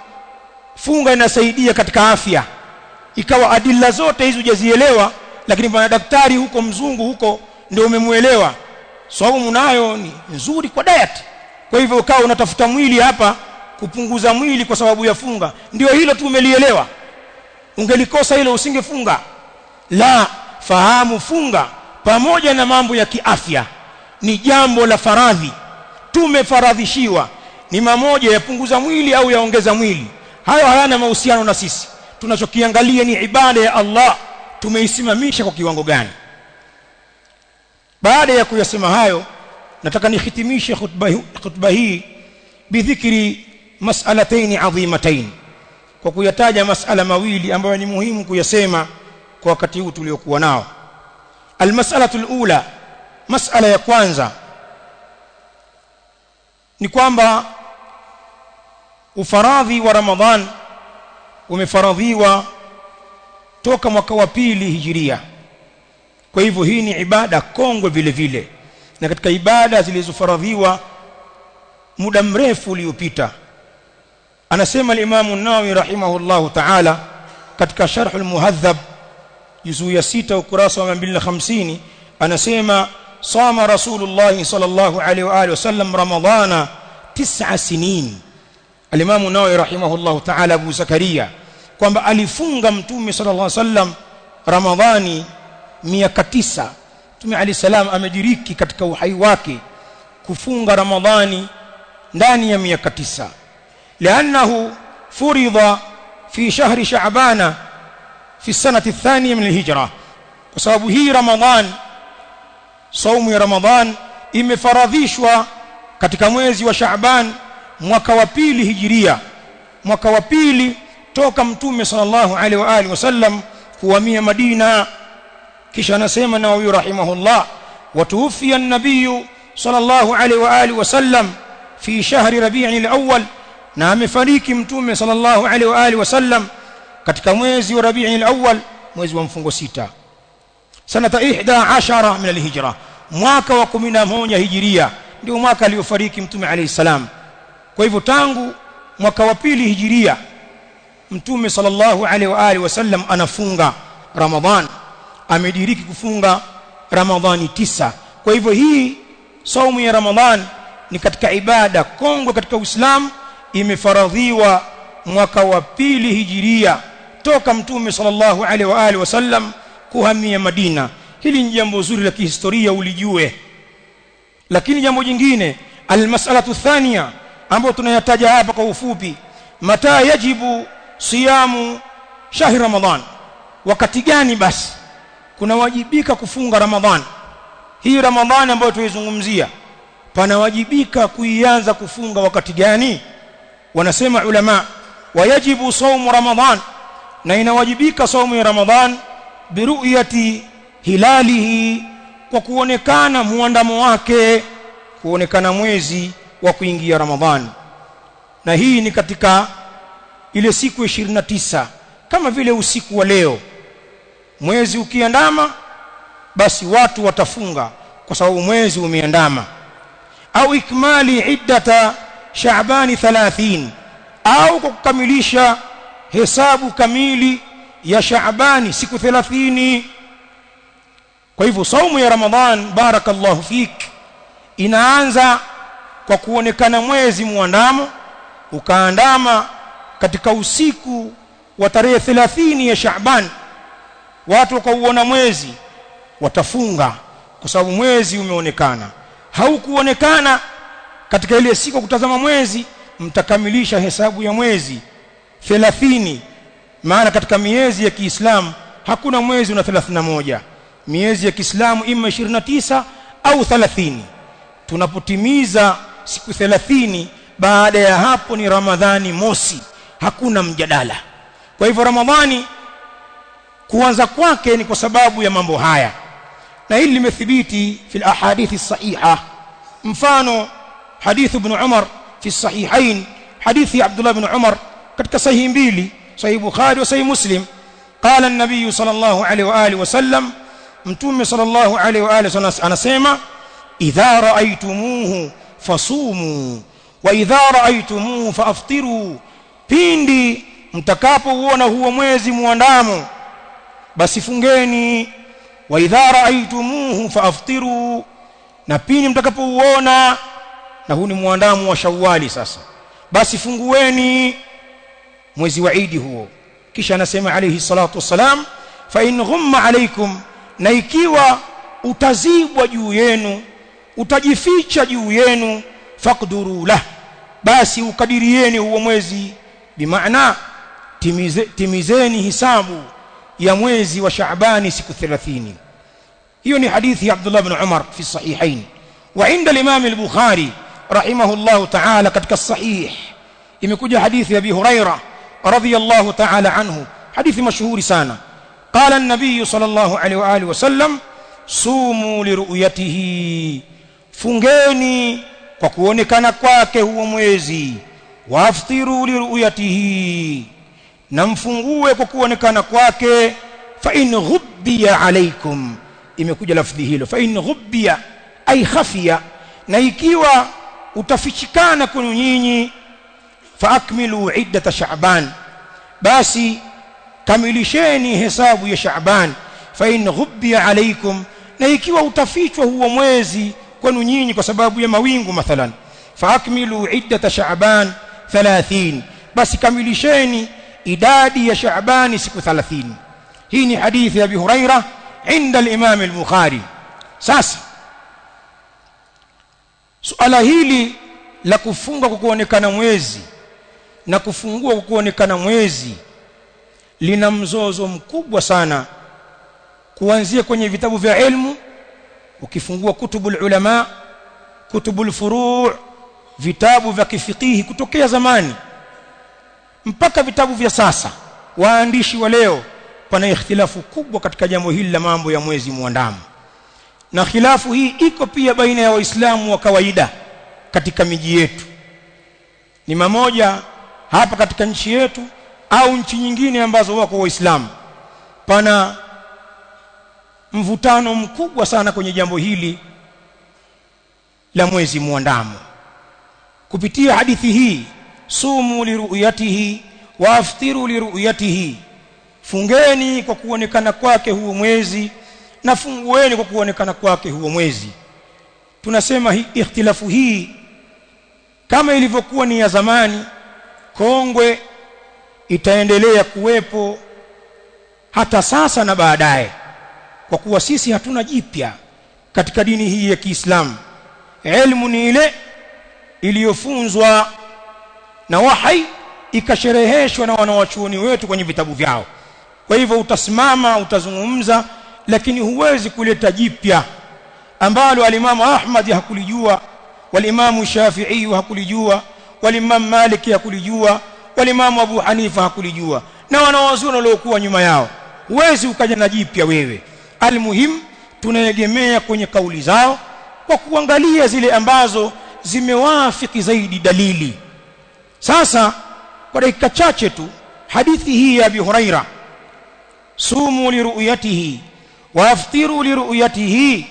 S1: funga inasaidia katika afya. Ikawa adilla zote hizo hujazielewa lakini bwana daktari huko mzungu huko ndio umemuelewa saumu nayo ni nzuri kwa diet. Kwa hivyo ukawa unatafuta mwili hapa kupunguza mwili kwa sababu ya funga. Ndio hilo tu umelielewa. Ungelikosa hilo usingefunga. La fahamu funga pamoja na mambo ya kiafya. Ni jambo la faradhi. Tumefaradhishiwa. Ni mamoja yapunguza mwili au yaongeza mwili. Hayo hayana mahusiano na sisi. Tunachokiangalia ni ibada ya Allah tumeisimamisha kwa kiwango gani? Baada ya kuyasema hayo nataka nihitimishe khutba hii bidhikri mas'alatayn adhimatayn kwa kuyataja masala mawili ambayo ni muhimu kuyasema kwa wakati huu tuliokuwa nao. Almas'alatu alula mas'ala ya kwanza ni kwamba ufaradhi wa ramadhan umefaradhiwa toka mwaka wa pili hijiria. Kwa hivyo hii ni ibada kongwe vile vile. Na katika ibada zilizofaradhiwa muda mrefu uliopita anasema al-Imam an-Nawawi rahimahullahu ta'ala katika sharh al-Muhadhab juzuu ya 6 ukurasa wa 250 anasema sama Rasulullah sallallahu alaihi wa alihi wasallam ramadhana 9 sinin. al-Imam an-Nawawi rahimahullahu ta'ala Abu Zakaria kwamba alifunga mtume sallallahu alaihi wasallam ramadhani miaka tisa. Mtume ali salam amejiriki katika uhai wake kufunga ramadhani ndani ya miaka tisa. Lianahu furidha fi shahri sha'bana fi sanati athaniya min alhijra. Kwa sababu hii ramadhan saumu ya ramadhan imefaradhishwa katika mwezi wa shaaban mwaka wa pili hijiria. Mwaka wa pili toka mtume sallallahu alaihi wa alihi wasallam kuhamia Madina. Kisha anasema Nawawi rahimahullah watuufia an-nabiy sallallahu alaihi wa alihi wasallam fi shahri rabi'il awwal na amefariki mtume sallallahu alaihi wa alihi wasallam katika mwezi wa rabi'il awwal mwezi wa mfungo sita. Sanata 11 min al-hijra mwaka wa 11 hijiria ndio mwaka aliofariki mtume alayhi salam. Kwa hivyo tangu mwaka wa pili hijiria mtume sallallahu alaihi wa alihi wasallam anafunga ramadhan. Amediriki kufunga ramadhani tisa. Kwa hivyo hii saumu ya ramadhan ni katika ibada kongwe katika uislamu imefaradhiwa mwaka wa pili hijiria toka mtume sallallahu alaihi wa alihi wasallam kuhamia Madina. Hili ni jambo zuri la kihistoria ulijue. Lakini jambo jingine almas'alatu thania ambayo tunayataja hapa kwa ufupi mata yajibu siyamu shahri ramadhan wakati gani basi kunawajibika kufunga ramadhan hii ramadhan ambayo tuizungumzia panawajibika kuianza kufunga wakati gani? Wanasema ulama wayajibu saumu ramadhan na inawajibika saumu ya ramadhan biruyati hilalihi kwa kuonekana muandamo wake kuonekana mwezi wa kuingia ramadhan na hii ni katika ile siku 29 kama vile usiku wa leo. Mwezi ukiandama basi watu watafunga kwa sababu mwezi umeandama. Au ikmali iddata shaabani 30 au kwa kukamilisha hesabu kamili ya shaabani siku 30 kwa hivyo saumu ya ramadhan barakallahu fik inaanza kwa kuonekana mwezi muandamo ukaandama katika usiku wa tarehe 30 ya Shaaban watu wakauona mwezi watafunga kwa sababu mwezi umeonekana. Haukuonekana katika ile siku kutazama mwezi mtakamilisha hesabu ya mwezi 30 maana katika miezi ya Kiislamu hakuna mwezi una 31 miezi ya Kiislamu ima 29 au 30 tunapotimiza siku 30 baada ya hapo ni Ramadhani mosi hakuna mjadala. Kwa hivyo ramadhani kuanza kwake ni kwa sababu ya mambo haya. Na hili limethibiti fil ahadithi sahiha. Mfano hadith ibn Umar fi sahihain hadithi Abdullah ibn Umar katika sahihi mbili sahihi Bukhari wa sahihi Muslim. Qala an-nabiy sallallahu alayhi wa alihi wasallam mtume sallallahu alayhi wa alihi anasema idha ra'aytumuhu fasumu wa idha ra'aytumuhu fa'ftiru pindi mtakapouona huo mwezi muandamo basi fungeni wa idha raaitumuhu faaftiru na pindi mtakapouona na huu ni muandamo wa shawali sasa basi fungueni mwezi wa idi huo. Kisha anasema alayhi salatu wassalam fa in ghumma alaykum na ikiwa utazibwa juu yenu utajificha juu yenu faqduru lah basi ukadirieni huo mwezi bimaana timize, timizeni hisabu ya mwezi wa Shaabani siku 30 hiyo ni hadithi ya Abdullah ibn Umar fi sahihain wa inda al-Imam al-Bukhari rahimahullah ta'ala katika sahih imekuja hadithi ya Abi Huraira radhiyallahu ta'ala anhu hadithi mashuhuri sana قال النبي صلى الله عليه واله وسلم sumu liruyatihi fungeni kwa kuonekana kwake huo mwezi waftiru liruyatihi na mfungue kwa kuonekana kwake. Fa in ghubbiya alaikum imekuja lafdhi hilo. Fa in ghubbiya ay khafiya na ikiwa utafichikana kwenu nyinyi fa akmilu iddata sha'ban basi kamilisheni hesabu ya sha'ban. Fa in ghubbiya alaikum na ikiwa utafichwa huo mwezi kwenu nyinyi kwa sababu ya mawingu mathalan. Faakmilu iddata sha'ban 30 basi kamilisheni idadi ya Shaabani siku 30 hii ni hadithi ya Abi Huraira inda al-Imam al-Bukhari. Sasa suala hili la kufunga kwa kuonekana mwezi na kufungua kwa kuonekana mwezi lina mzozo mkubwa sana. Kuanzia kwenye vitabu vya ilmu ukifungua kutubul ulama kutubul furu' vitabu vya kifikihi kutokea zamani mpaka vitabu vya sasa. Waandishi wa leo pana ikhtilafu kubwa katika jambo hili la mambo ya mwezi muandamo. Na khilafu hii iko pia baina ya waislamu wa kawaida katika miji yetu. Ni mamoja hapa katika nchi yetu au nchi nyingine ambazo wako waislamu. Pana mvutano mkubwa sana kwenye jambo hili la mwezi muandamo kupitia hadithi hii sumu liruyatihi waaftiru liruyatihi fungeni kwa kuonekana kwake huo mwezi na fungueni kwa kuonekana kwake huo mwezi. Tunasema hii ikhtilafu hii kama ilivyokuwa ni ya zamani kongwe itaendelea kuwepo hata sasa na baadaye kwa kuwa sisi hatuna jipya katika dini hii ya Kiislamu. Elimu ni ile iliyofunzwa na wahai ikashereheshwa na wanawachuoni wetu kwenye vitabu vyao. Kwa hivyo utasimama utazungumza lakini huwezi kuleta jipya ambalo alimamu Ahmad hakulijua walimamu Shafi'i hakulijua walimamu Malik hakulijua walimamu Abu Hanifa hakulijua. Na wanawazuoni waliokuwa nyuma yao huwezi ukaja na jipya wewe. Almuhim tunaegemea kwenye kauli zao kwa kuangalia zile ambazo zimewafiki zaidi dalili. Sasa kwa dakika chache tu hadithi hii ya Abi Huraira sumu liruyatihi waaftiru liruyatihi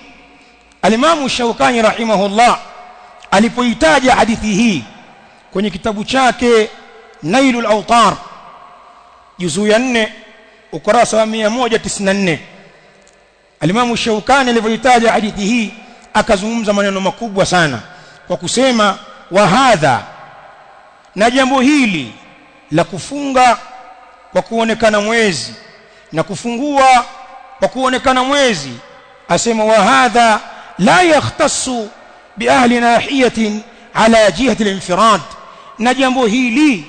S1: alimamu Shaukani rahimahullah alipoitaja hadithi hii kwenye kitabu chake Nailul Awtar juzuu ya 4 ukurasa wa 194 alimamu shaukani alivyoitaja hadithi hii akazungumza maneno makubwa sana kwa kusema wa hadha na jambo hili la kufunga kwa kuonekana mwezi na kufungua kwa kuonekana mwezi asema wa hadha la yahtassu bi ahli nahiyatin ala jihati al-infirad. Na jambo hili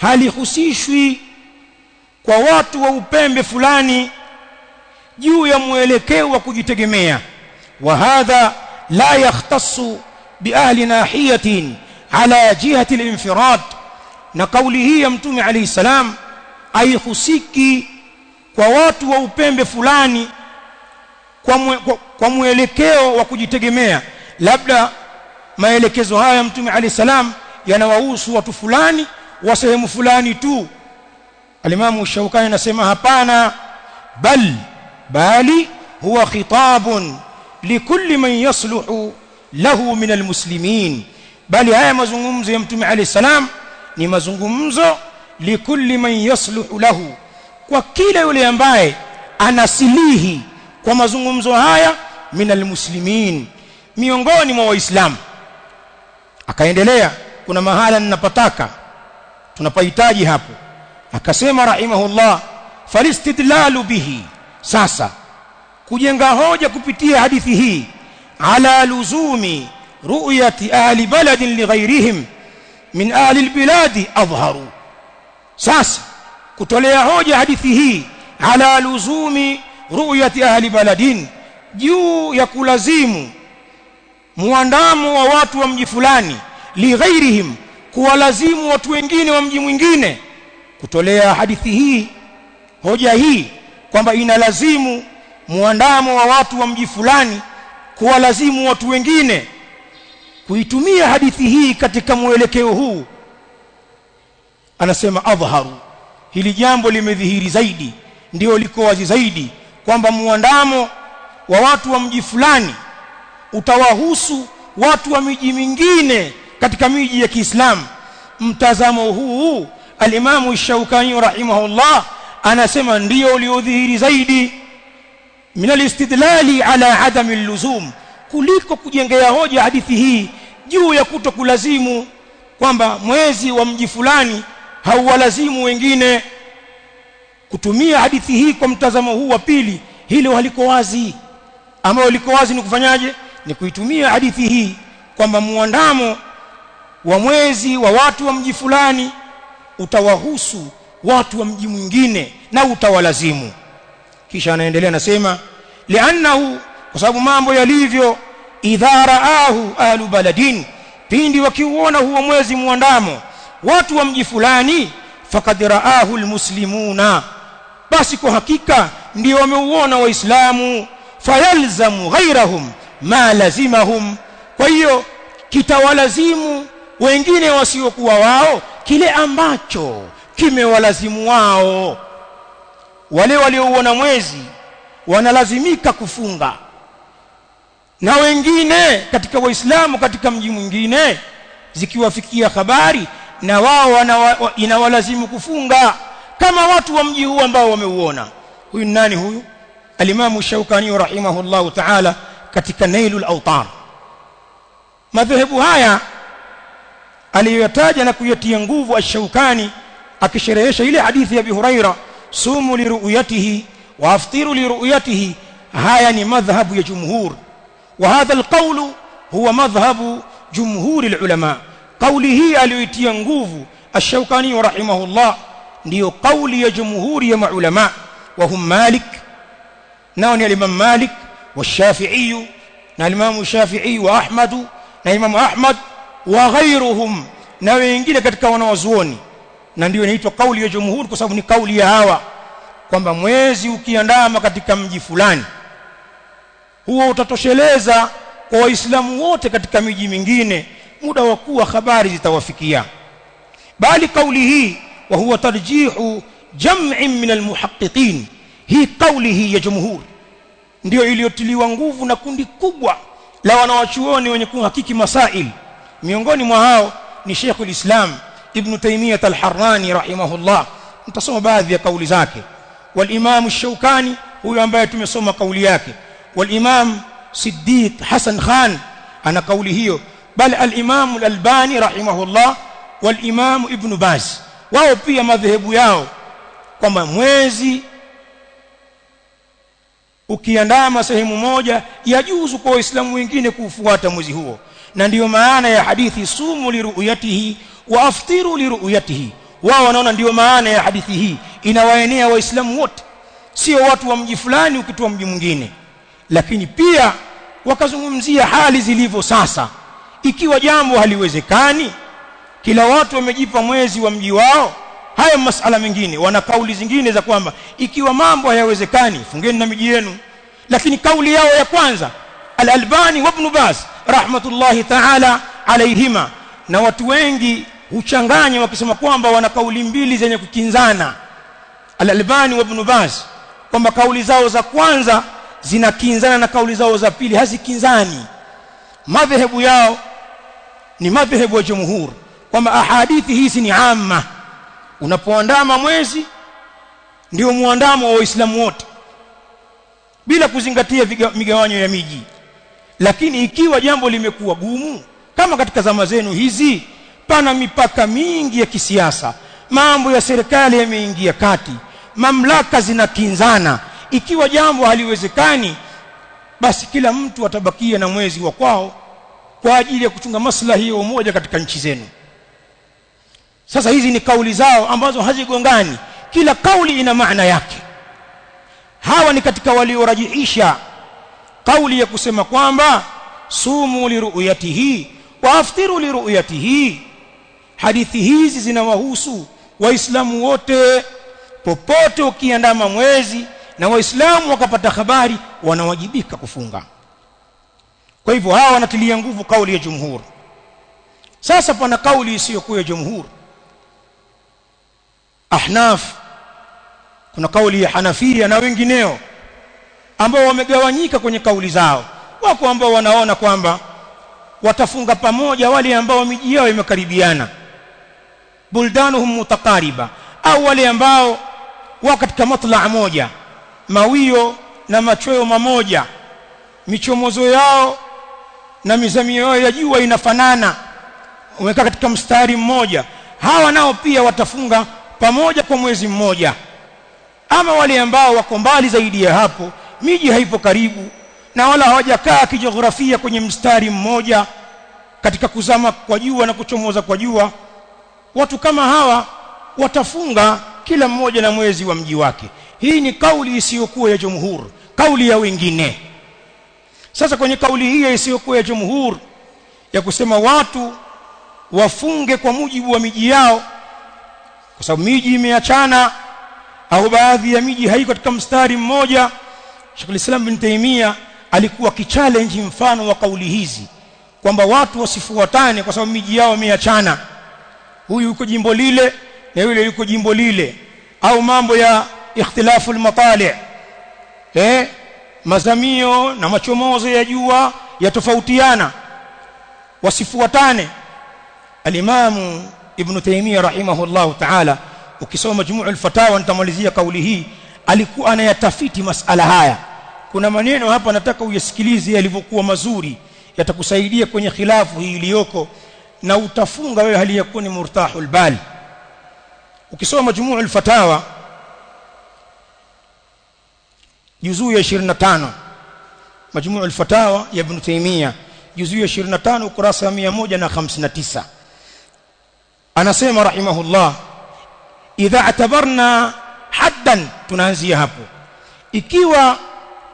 S1: halihusishwi kwa watu wa upembe fulani juu ya mwelekeo wa kujitegemea. Wa hadha la yakhtassu ahli nahiyatin ala jihati al-infirad. Na kauli hii ya mtume alayhi salam aihusiki kwa watu wa upembe fulani kwa, mwe, kwa, kwa mwelekeo wa kujitegemea. Labda maelekezo haya ya mtume alayhi salam yanawahusu watu fulani wa sehemu fulani tu. Alimamu shaukani anasema hapana bal bali huwa khitabun likulli man yasluhu lahu min almuslimin. Bali haya mazungumzo ya mtume alayhi salam ni mazungumzo likulli man yasluhu lahu. Kwa kila yule ambaye anasilihi kwa mazungumzo haya min almuslimin. Miongoni mwa waislamu. Akaendelea kuna mahala ninapataka tunapahitaji hapo. Akasema rahimahullah falistidlalu bihi. Sasa kujenga hoja kupitia hadithi hii ala luzumi ru'yati ahli baladin lighairihim min ahli albiladi adhharu sasa kutolea hoja hadithi hii ala luzumi ru'yati ahli baladin juu ya kulazimu muandamo wa watu wa mji fulani lighairihim kuwalazimu watu wengine wa mji mwingine kutolea hadithi hii hoja hii kwamba inalazimu muandamo wa watu wa mji fulani kuwalazimu watu wengine kuitumia hadithi hii katika mwelekeo huu. Anasema adhharu. Hili jambo limedhihiri zaidi ndio liko wazi zaidi kwamba muandamo wa watu wa mji fulani utawahusu watu wa miji mingine katika miji ya Kiislamu. Mtazamo huu alimamu Shaukani rahimahullah anasema ndio uliodhihiri zaidi min alistidlali ala adami luzum kuliko kujengea hoja hadithi hii juu ya kuto kulazimu kwamba mwezi wa mji fulani hauwalazimu wengine kutumia hadithi hii kwa mtazamo huu wa pili. Hilo haliko wazi. Ambao liko wazi ni kufanyaje? Ni kuitumia hadithi hii kwamba muandamo wa mwezi wa watu wa mji fulani utawahusu watu wa mji mwingine na utawalazimu kisha anaendelea anasema li'annahu kwa sababu mambo yalivyo idha raahu ahlu baladin pindi wakiuona huo mwezi muandamo watu wa mji fulani faqad raahu almuslimuna basi kwa hakika ndio wameuona waislamu fayalzamu ghairahum ma lazimahum kwa hiyo kitawalazimu wengine wasiokuwa wao kile ambacho kimewalazimu wao wale waliouona mwezi wanalazimika kufunga. Na wengine katika waislamu katika mji mwingine zikiwafikia habari na wao wa, inawalazimu kufunga. Kama watu wa mji huu ambao wameuona. Huyu nani huyu? Alimamu shaukani rahimahullahu ta'ala katika nailul awtar. Madhehebu haya aliyoyataja na kuyatia nguvu ash-shaukani akisherehesha ile hadithi ya Abi Huraira sumu li ru'yatihi wa aftiru li ru'yatihi haya ni madhhabu ya jumhur wa hadha al-qawl huwa madhhabu jumhur al-ulama qawli hii aliyotia nguvu ash-shaukani rahimahullah ndiyo kauli ya jumhuri ya maulama wa hum malik nao ni al-imam malik wa shafi'i na al-imam shafi'i wa ahmad na imam ahmad wa ghairuhum na wengine katika wanawazuoni na ndio inaitwa kauli ya jumhur kwa sababu ni kauli ya hawa kwamba mwezi ukiandama katika mji fulani huo utatosheleza kwa waislamu wote katika miji mingine muda wa kuwa habari zitawafikia. Bali kauli hii wa huwa tarjihu jam'in min almuhaqqiqin hii kauli hii ya jumhur ndio iliyotiliwa nguvu na kundi kubwa la wanawachuoni wenye kuhakiki masail. Miongoni mwa hao ni Sheikhul Islam Ibn Taymiyyah al-Harrani rahimahullah mtasoma baadhi ya kauli zake والامام الشوكاني huyo ambaye tumesoma kauli yake walimam Siddiq Hassan Khan ana kauli hiyo bal al-Imam al-Albani rahimahullah wal-Imam Ibn Baz wao pia madhehebu yao kwamba mwezi ukiandama sehemu moja yajuzu kwa waislamu wengine kuufuata mwezi huo na ndiyo maana ya hadithi sumu liruyatihi wa aftiru liruyatihi wao wanaona ndiyo maana ya hadithi hii. Inawaenea waislamu wote. Sio watu wa mji fulani ukitoa mji mwingine. Lakini pia wakazungumzia hali zilivyo sasa. Ikiwa jambo haliwezekani kila watu wamejipa mwezi wa mji wao haya masala mengine wana kauli zingine za kwamba ikiwa mambo hayawezekani fungeni na miji yenu. Lakini kauli yao ya kwanza al-Albani wa Ibn Baz rahmatullahi ta'ala alayhima na watu wengi huchanganya wakisema kwamba wana kauli mbili zenye kukinzana. al-Albani wa Ibn Baz kwamba kauli zao za kwanza zinakinzana na kauli zao za pili hazikinzani. Madhehebu yao ni madhehebu ya jumhur kwamba ahadithi hizi ni amma. Unapoandama mwezi ndio muandamo wa waislamu wote bila kuzingatia migawanyo ya miji. Lakini ikiwa jambo limekuwa gumu kama katika zama zenu hizi pana mipaka mingi ya kisiasa. Mambo ya serikali yameingia kati. Mamlaka zinakinzana. Ikiwa jambo haliwezekani basi kila mtu atabakia na mwezi wa kwao kwa ajili ya kuchunga maslahi ya umoja katika nchi zenu. Sasa hizi ni kauli zao ambazo hazigongani. Kila kauli ina maana yake. Hawa ni katika waliorajiisha kauli ya kusema kwamba sumu liruyatihi wa aftiru liruyatihi hadithi hizi zinawahusu waislamu wote popote ukiandama mwezi na waislamu wakapata habari wanawajibika kufunga. Kwa hivyo hawa wanatilia nguvu kauli ya jumhur. Sasa pana kauli isiyokuwa ya jumhur. Ahnaf kuna kauli ya hanafia na wengineo ambao wamegawanyika kwenye kauli zao. Wako ambao wanaona kwamba watafunga pamoja wale ambao miji yao imekaribiana buldanuhum mutaqariba au wale ambao wako katika matla moja mawio na machweo mamoja michomozo yao na mizamio yao ya jua inafanana umekaa katika mstari mmoja hawa nao pia watafunga pamoja kwa mwezi mmoja. Ama wale ambao wako mbali zaidi ya hapo miji haipo karibu na wala hawajakaa kijiografia kwenye mstari mmoja katika kuzama kwa jua na kuchomoza kwa jua watu kama hawa watafunga kila mmoja na mwezi wa mji wake. Hii ni kauli isiyokuwa ya jumhur kauli ya wengine. Sasa kwenye kauli hii isiyokuwa ya jumhur ya kusema watu wafunge kwa mujibu wa miji yao kwa sababu miji imeachana au baadhi ya miji haiko katika mstari mmoja Sheikh Islam bin Taimia alikuwa kichallenge mfano wa kauli hizi kwamba watu wasifuatane kwa sababu miji yao imeachana huyu yuko jimbo lile na yule yuko jimbo lile. Au mambo ya ikhtilafu al-matali' eh mazamio na machomozo ya jua yatofautiana. Wasifuatane. Alimamu Ibn Taymiyyah rahimahullahu ta'ala ukisoma majmu'ul fatawa nitamalizia kauli hii alikuwa anayatafiti masala haya. Kuna maneno hapa nataka uyasikilize yalivyokuwa mazuri yatakusaidia kwenye khilafu hii iliyoko na utafunga wewe hali yakuni murtahul bal. Ukisoma majmu'ul fatawa juzuu ya 25 majmu'ul fatawa ya ibn taymiya juzuu ya 25 ukurasa wa 159 anasema rahimahullah idha atabarna haddan tunaanzia hapo ikiwa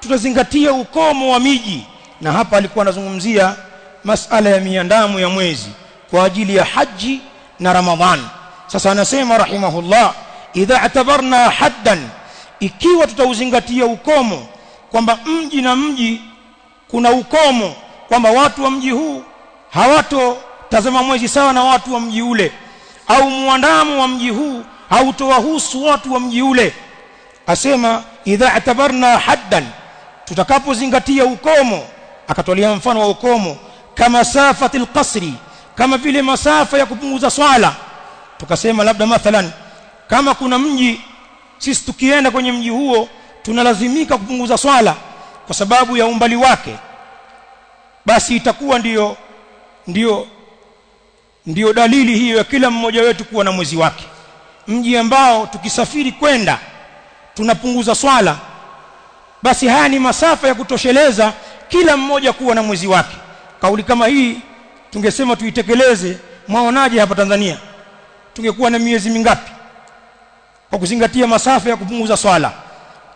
S1: tutazingatia ukomo wa miji na hapa alikuwa anazungumzia masala ya miandamu ya mwezi kwa ajili ya haji na ramadhan. Sasa anasema rahimahullah idha atabarna haddan ikiwa tutauzingatia ukomo kwamba mji na mji kuna ukomo kwamba watu wa mji huu hawato tazama mwezi sawa na watu wa mji ule au muandamo wa mji huu hautowahusu watu wa mji ule. Asema idha atabarna haddan tutakapozingatia ukomo akatolea mfano wa ukomo kama safatil qasri kama vile masafa ya kupunguza swala. Tukasema labda mathalan kama kuna mji sisi tukienda kwenye mji huo tunalazimika kupunguza swala kwa sababu ya umbali wake basi itakuwa ndiyo ndiyo ndiyo dalili hiyo ya kila mmoja wetu kuwa na mwezi wake. Mji ambao tukisafiri kwenda tunapunguza swala basi haya ni masafa ya kutosheleza kila mmoja kuwa na mwezi wake. Kauli kama hii tungesema tuitekeleze mwaonaje hapa Tanzania? Tungekuwa na miezi mingapi? Kwa kuzingatia masafa ya kupunguza swala.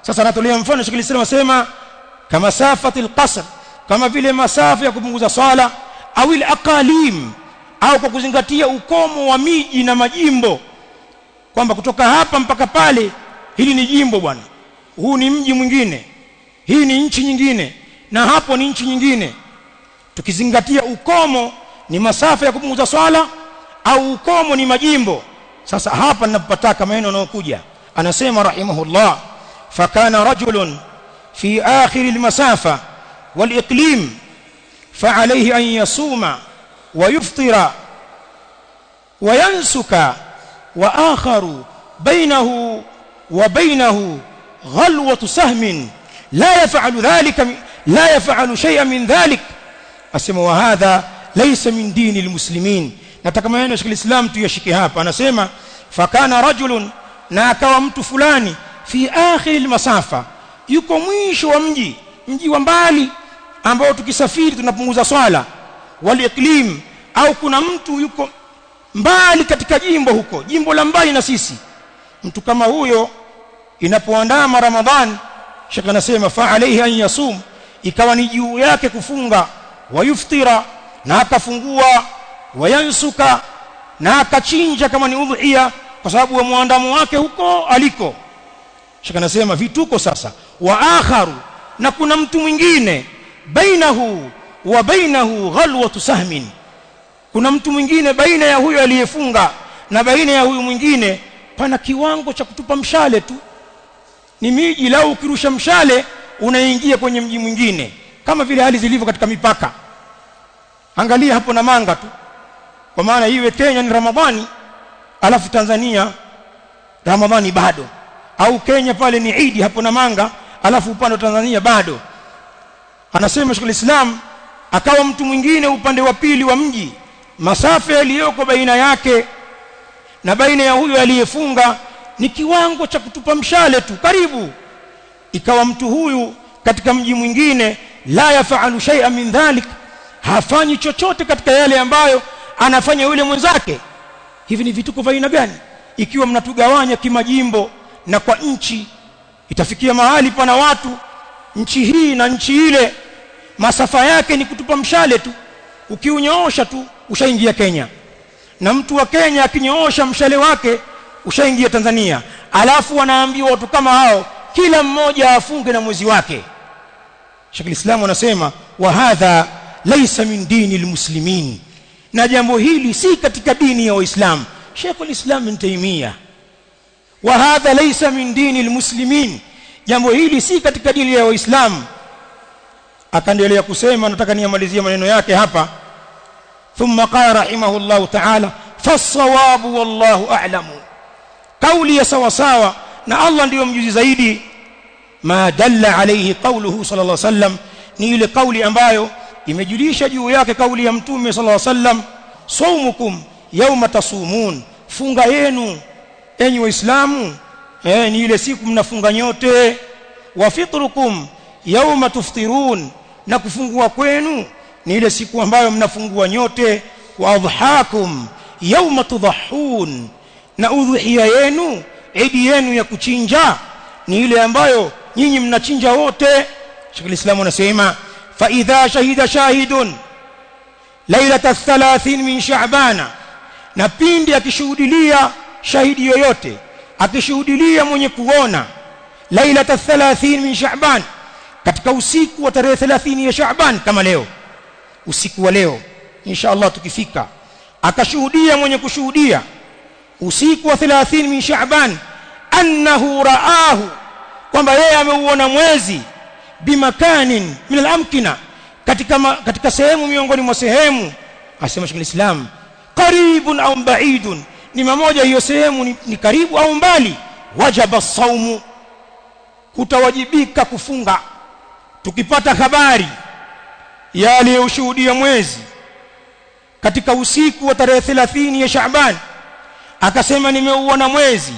S1: Sasa natolea mfano Sheikh Islam asema kama safatil qasr kama vile masafa ya kupunguza swala au ile aqalim au kwa kuzingatia ukomo wa miji na majimbo kwamba kutoka hapa mpaka pale hili ni jimbo bwana. Huu ni mji mwingine hii ni nchi nyingine na hapo ni nchi nyingine. Tukizingatia ukomo ni masafa ya kupunguza swala au ukomo ni majimbo sasa hapa ninapopataka maneno yanayokuja anasema rahimahullah fakana rajulun fi akhir almasafa waliqlim فعليه أن يصوم ويفطر وينسك وآخر بينه وبينه غلوة سهم لا يفعل ذلك لا يفعل شيئا من ذلك أسمى وهذا laysa min dini almuslimin nataka maana ya Islam tuyashike hapa. Anasema fakana rajulun na akawa mtu fulani fi akhir almasafa. Yuko mwisho wa mji mji wa mbali ambao tukisafiri tunapunguza swala. Waliqlim au kuna mtu yuko mbali katika jimbo huko jimbo la mbali na sisi. Mtu kama huyo inapoandama ramadhan shaka anasema fa alayhi an yasum ikawa ni juu yake kufunga wayuftira na akafungua wayansuka na akachinja kama ni udhiya kwa sababu wa muandamo wake huko aliko. Shaka anasema vituko sasa wa akharu na kuna mtu mwingine bainahu wa bainahu ghalwatu sahmin. Kuna mtu mwingine baina ya huyo aliyefunga na baina ya huyu mwingine pana kiwango cha kutupa mshale tu. Ni miji lao ukirusha mshale unaingia kwenye mji mwingine kama vile hali zilivyo katika mipaka angalia hapo na manga tu. Kwa maana iwe Kenya ni Ramadhani alafu Tanzania Ramadhani bado. Au Kenya pale ni Idi hapo na manga alafu upande wa Tanzania bado. Anasema Sheikh Islam akawa mtu mwingine upande wa pili wa mji. Masafa yaliyoko baina yake na baina ya huyo aliyefunga ni kiwango cha kutupa mshale tu karibu. Ikawa mtu huyu katika mji mwingine la yafalu shay'an min dhalik hafanyi chochote katika yale ambayo anafanya yule mwenzake. Hivi ni vituko vya aina gani? Ikiwa mnatugawanya kimajimbo na kwa nchi itafikia mahali pana watu nchi hii na nchi ile masafa yake ni kutupa mshale tu ukiunyoosha tu ushaingia Kenya. Na mtu wa Kenya akinyoosha mshale wake ushaingia Tanzania. Alafu wanaambiwa watu kama hao kila mmoja afunge na mwezi wake. Sheikh Islam anasema wa hadha laysa min dini almuslimin na jambo hili si katika dini ya Waislamu. Sheikh al-Islam Ibn Taymiyyah wa hadha laysa min dini almuslimin jambo hili si katika dini ya Waislamu. Akaendelea kusema nataka niamalizie maneno yake hapa. Thumma qala rahimahullahu ta'ala fasawabu wallahu a'lamu. Kauli ya sawa sawa na Allah ndiyo mjuzi zaidi. Ma dalla alayhi qawluhu sallallahu alayhi wasallam ni ile kauli ambayo imejulisha juu yake kauli ya mtume sallallahu alaihi wasallam saumukum yawma tasumun. Funga yenu enyi waislamu eh ni ile siku mnafunga nyote. Wa fitrukum yawma tuftirun. Na kufungua kwenu ni ile siku ambayo mnafungua nyote. Wa adhahakum yawma tudhahun. Na udhuhia yenu idi yenu ya kuchinja ni ile ambayo nyinyi mnachinja wote. Sheikh Islam anasema fa شهد شاهد ليله الثلاثين 30 min sha'bana na pindi akishuhudilia shahidi yoyote akishuhudilia mwenye kuona lailata 30 min sha'ban katika usiku wa tarehe 30 ya sha'ban kama leo usiku wa leo insha Allah tukifika akashuhudia mwenye kushuhudia usiku wa 30 min sha'ban annahu raahu kwamba yeye ameuona mwezi bimakanin min alamkina katika ma, katika sehemu miongoni mwa sehemu asema Sheikh Islam qaribun au ba'idun ni mmoja hiyo sehemu ni, ni karibu au mbali wajaba saumu kutawajibika kufunga. Tukipata habari ya aliyoshuhudia mwezi katika usiku wa tarehe 30 ya Shaaban akasema nimeuona mwezi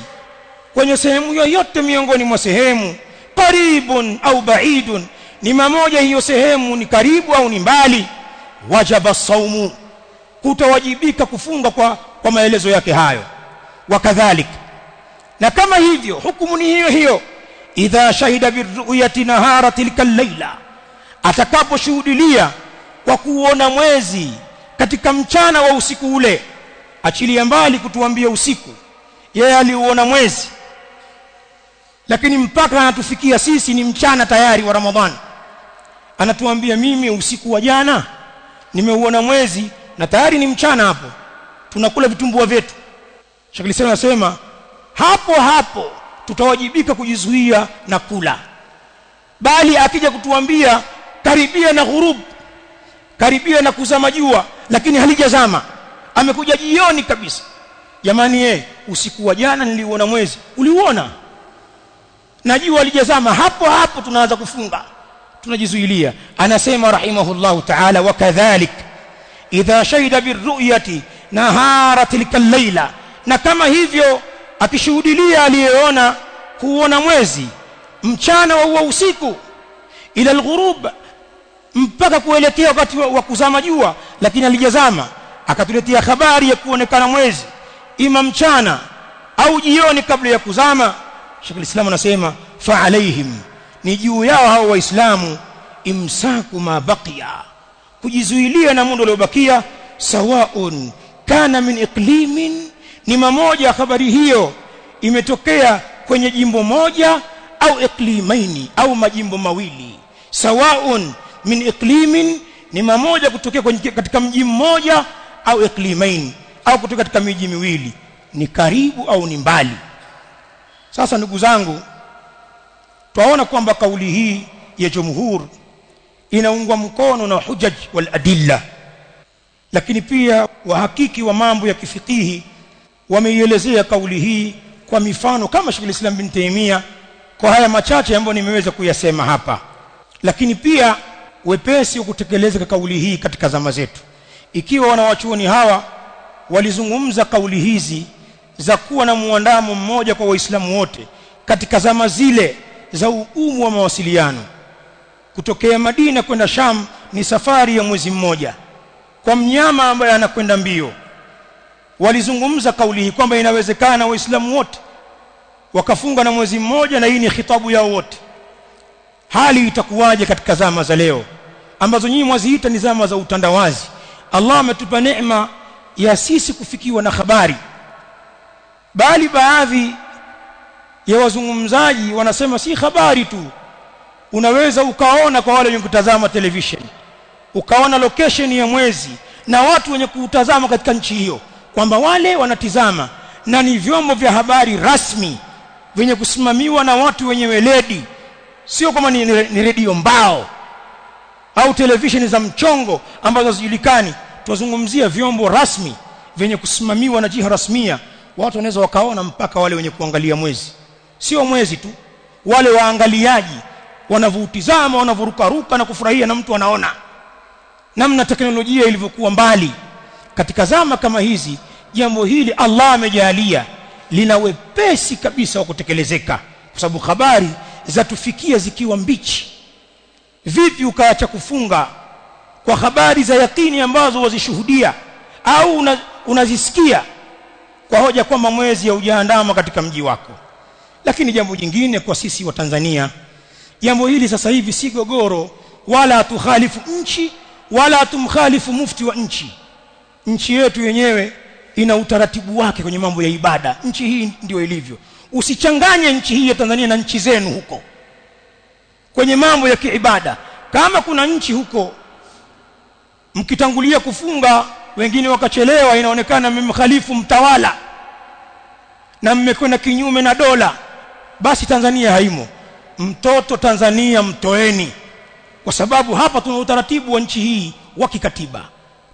S1: kwenye sehemu yoyote miongoni mwa sehemu qaribun au baidun. Ni mamoja hiyo sehemu ni karibu au ni mbali. Wajaba saumu kutawajibika kufunga kwa kwa maelezo yake hayo. Wakadhalik na kama hivyo hukumu ni hiyo hiyo. Idha shahida birru'yati nahara tilka layla atakaposhuhudilia kwa kuona mwezi katika mchana wa usiku ule. Achilia mbali kutuambia usiku. Yeye aliuona mwezi lakini mpaka anatufikia sisi ni mchana tayari wa Ramadhani. Anatuambia mimi usiku wa jana nimeuona mwezi na tayari ni mchana hapo. Tunakula vitumbua vyetu. Sheikh anasema hapo hapo tutawajibika kujizuia na kula. Bali akija kutuambia karibia na ghurub karibia na kuzama jua lakini halijazama. Amekuja jioni kabisa. Jamani ye usiku wa jana niliuona mwezi. Uliuona na jua alijazama hapo hapo tunaanza kufunga. Tunajizuilia. Anasema rahimahullahu ta'ala wakadhalik idha shahida birru'yati nahara tilka al-laila na kama hivyo akishuhudilia aliyeona kuona mwezi mchana wa usiku ila al-ghurub mpaka kuelekea wakati wa, wa kuzama jua lakini alijazama akatuletea habari ya kuonekana mwezi ima mchana au jioni kabla ya kuzama Sheikh al-Islam anasema fa alaihim ni juu yao hao waislamu imsaku ma baqiya kujizuilia na mundo uliobakia sawaun kana min iqlimin ni mamoja habari hiyo imetokea kwenye jimbo moja au iqlimaini au majimbo mawili. Sawaun min iqlimin ni mamoja kutokea kwenye katika mji mmoja au iqlimaini au kutoka katika miji miwili. Ni karibu au ni mbali sasa ndugu zangu twaona kwamba kauli hii ya jumhur inaungwa mkono na hujaj wal adilla lakini pia wahakiki wa mambo ya kifikihi wameielezea kauli hii kwa mifano kama Sheikh Islam bin Taimia kwa haya machache ambayo nimeweza kuyasema hapa. Lakini pia wepesi wa kutekeleza kauli hii katika zama zetu. Ikiwa wanawachuoni hawa walizungumza kauli hizi za kuwa na muandamo mmoja kwa waislamu wote katika zama zile za uumu wa mawasiliano. Kutokea Madina kwenda Sham ni safari ya mwezi mmoja. Kwa mnyama ambaye anakwenda mbio walizungumza kauli hii kwamba inawezekana waislamu wote wakafunga na mwezi mmoja na hii ni khitabu yao wote. Hali itakuwaje katika zama za leo ambazo nyinyi mwaziita ni zama za utandawazi? Allah ametupa neema ya sisi kufikiwa na habari bali baadhi ya wazungumzaji wanasema si habari tu. Unaweza ukaona kwa wale wenye kutazama television ukaona location ya mwezi na watu wenye kutazama katika nchi hiyo kwamba wale wanatizama na ni vyombo vya habari rasmi vyenye kusimamiwa na watu wenye weledi. Sio kama ni, ni, redio mbao au televisheni za mchongo ambazo hazijulikani. Tuzungumzia vyombo rasmi vyenye kusimamiwa na jiha rasmia watu wanaweza wakaona mpaka wale wenye kuangalia mwezi. Sio mwezi tu wale waangaliaji wanavutizama wanavuruka ruka na kufurahia na mtu anaona. Namna teknolojia ilivyokuwa mbali. Katika zama kama hizi jambo hili Allah amejalia lina wepesi kabisa wa kutekelezeka. Kwa sababu habari zatufikia zikiwa mbichi. Vipi ukaacha kufunga kwa habari za yakini ambazo wazishuhudia au una, unazisikia kwa hoja kwamba mwezi haujaandama katika mji wako. Lakini jambo jingine kwa sisi wa Tanzania jambo hili sasa hivi si gogoro wala tukhalifu nchi wala tumkhalifu mufti wa nchi. Nchi yetu yenyewe ina utaratibu wake kwenye mambo ya ibada. Nchi hii ndio ilivyo. Usichanganye nchi hii ya Tanzania na nchi zenu huko. Kwenye mambo ya kiibada. Kama kuna nchi huko mkitangulia kufunga wengine wakachelewa inaonekana mmemkhalifu mtawala na mmekwenda kinyume na dola. Basi Tanzania haimo. Mtoto Tanzania mtoeni. Kwa sababu hapa tuna utaratibu wa nchi hii wa kikatiba.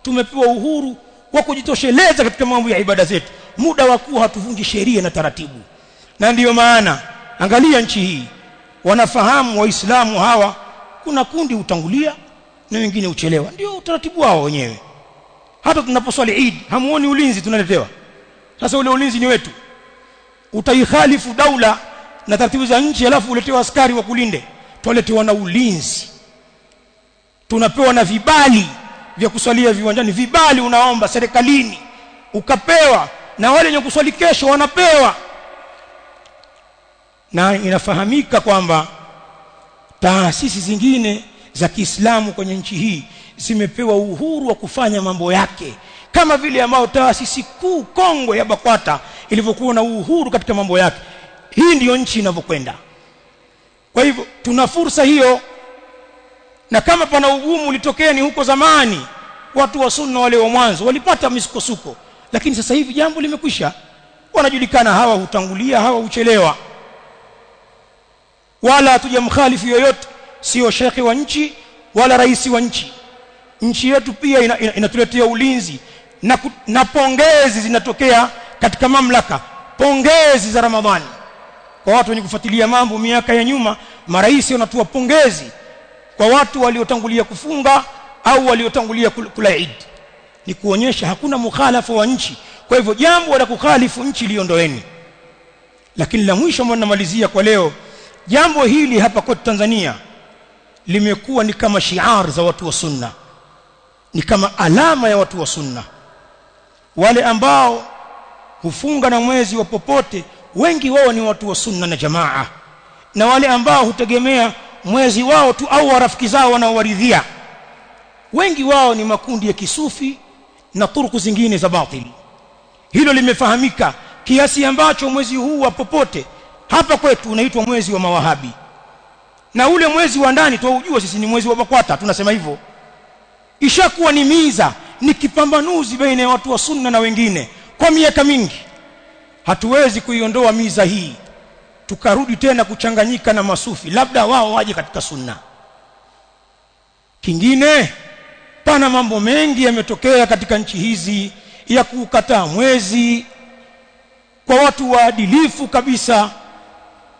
S1: Tumepewa uhuru wa kujitosheleza katika mambo ya ibada zetu. Muda wa kuwa hatuvunji sheria na taratibu. Na ndiyo maana angalia nchi hii. Wanafahamu waislamu hawa. Kuna kundi utangulia na wengine uchelewa ndio utaratibu wao wenyewe hata tunaposwali Eid hamuoni ulinzi tunaletewa. Sasa ule ulinzi ni wetu. Utaikhalifu daula na taratibu za nchi alafu uletewa askari wa kulinde. Twaletewa na ulinzi. Tunapewa na vibali vya kuswalia viwanjani. Vibali unaomba serikalini. Ukapewa na wale wenye kuswali kesho wanapewa. Na inafahamika kwamba taasisi zingine za Kiislamu kwenye nchi hii zimepewa uhuru wa kufanya mambo yake kama vile ambao taasisi kuu kongwe ya BAKWATA ilivyokuwa na uhuru katika mambo yake. Hii ndiyo nchi inavyokwenda. Kwa hivyo tuna fursa hiyo na kama pana ugumu ulitokea ni huko zamani watu wa sunna wale wa mwanzo walipata misukosuko lakini sasa hivi jambo limekwisha. Wanajulikana hawa hutangulia hawa huchelewa. Wala hatujamkhalifu yoyote sio shekhi wa nchi wala rais wa nchi nchi yetu pia ina, ina, inatuletea ulinzi na, na pongezi zinatokea katika mamlaka pongezi za Ramadhani. Kwa watu wenye kufuatilia mambo miaka ya nyuma marais wanatua pongezi kwa watu waliotangulia kufunga au waliotangulia kula Eid. Ni kuonyesha hakuna mukhalafa wa nchi. Kwa hivyo jambo la kukhalifu nchi liondoeni. Lakini la mwisho ambalo namalizia kwa leo jambo hili hapa kwetu Tanzania limekuwa ni kama shiar za watu wa sunna ni kama alama ya watu wa sunna. Wale ambao hufunga na mwezi wa popote wengi wao ni watu wa sunna na jamaa. Na wale ambao hutegemea mwezi wao tu au rafiki zao wanaowaridhia wengi wao ni makundi ya kisufi na turuku zingine za batili hilo limefahamika kiasi ambacho mwezi huu wa popote hapa kwetu unaitwa mwezi wa mawahabi. Na ule mwezi wa ndani tuujua sisi ni mwezi wa bakwata tunasema hivyo ishakuwa ni miza ni kipambanuzi baina ya watu wa sunna na wengine. Kwa miaka mingi hatuwezi kuiondoa miza hii tukarudi tena kuchanganyika na masufi labda wao waje katika sunna. Kingine pana mambo mengi yametokea katika nchi hizi ya kukataa mwezi. Kwa watu waadilifu kabisa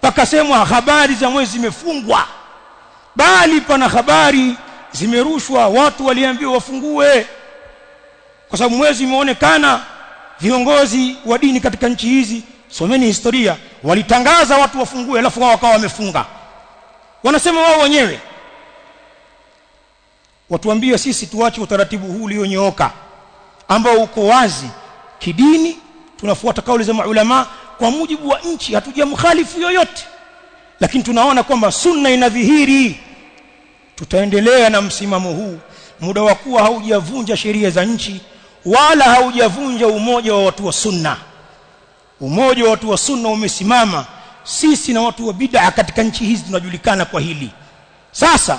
S1: pakasemwa habari za mwezi zimefungwa bali pana habari zimerushwa watu waliambiwa wafungue. Kwa sababu mwezi umeonekana viongozi wa dini katika nchi hizi someni historia walitangaza watu wafungue alafu wao wakawa wamefunga. Wanasema wao wenyewe watuambie sisi tuache utaratibu huu ulionyooka ambao uko wazi. Kidini tunafuata kauli za maulama kwa mujibu wa nchi hatujamkhalifu yoyote. Lakini tunaona kwamba sunna inadhihiri tutaendelea na msimamo huu. Muda wa kuwa haujavunja sheria za nchi wala haujavunja umoja wa watu wa sunna. Umoja wa watu wa sunna umesimama. Sisi na watu wa bid'a katika nchi hizi tunajulikana kwa hili. Sasa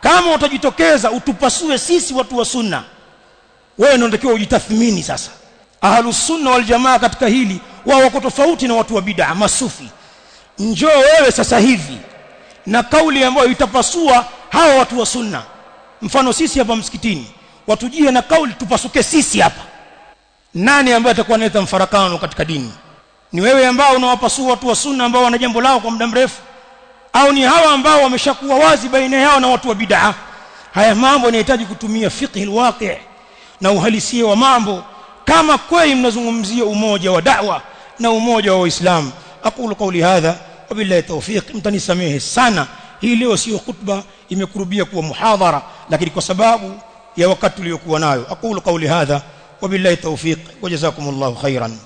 S1: kama utajitokeza utupasue sisi watu wa sunna wewe ndio unatakiwa ujitathmini sasa. Ahlus sunna wal jamaa katika hili wao wako tofauti na watu wa bid'a masufi. Njoo wewe sasa hivi na kauli ambayo itapasua hawa watu wa sunna. Mfano sisi hapa msikitini watujie na kauli tupasuke sisi hapa. Nani ambaye atakuwa analeta mfarakano katika dini? Ni wewe ambao unawapasua watu wa sunna ambao wana jambo lao kwa muda mrefu? Au ni hawa ambao wameshakuwa wazi baina yao na watu wa bid'a? Haya mambo yanahitaji kutumia fiqh alwaqi na uhalisia wa mambo. Kama kweli mnazungumzia umoja wa da'wa na umoja wa waislamu aqulu qawli hadha wabillahi tawfiq mtanisamehe sana hii leo sio khutba imekurubia kuwa muhadhara lakini kwa sababu ya wakati uliokuwa nayo aqulu qawli hadha wabillahi tawfiq wajazakumullahu khairan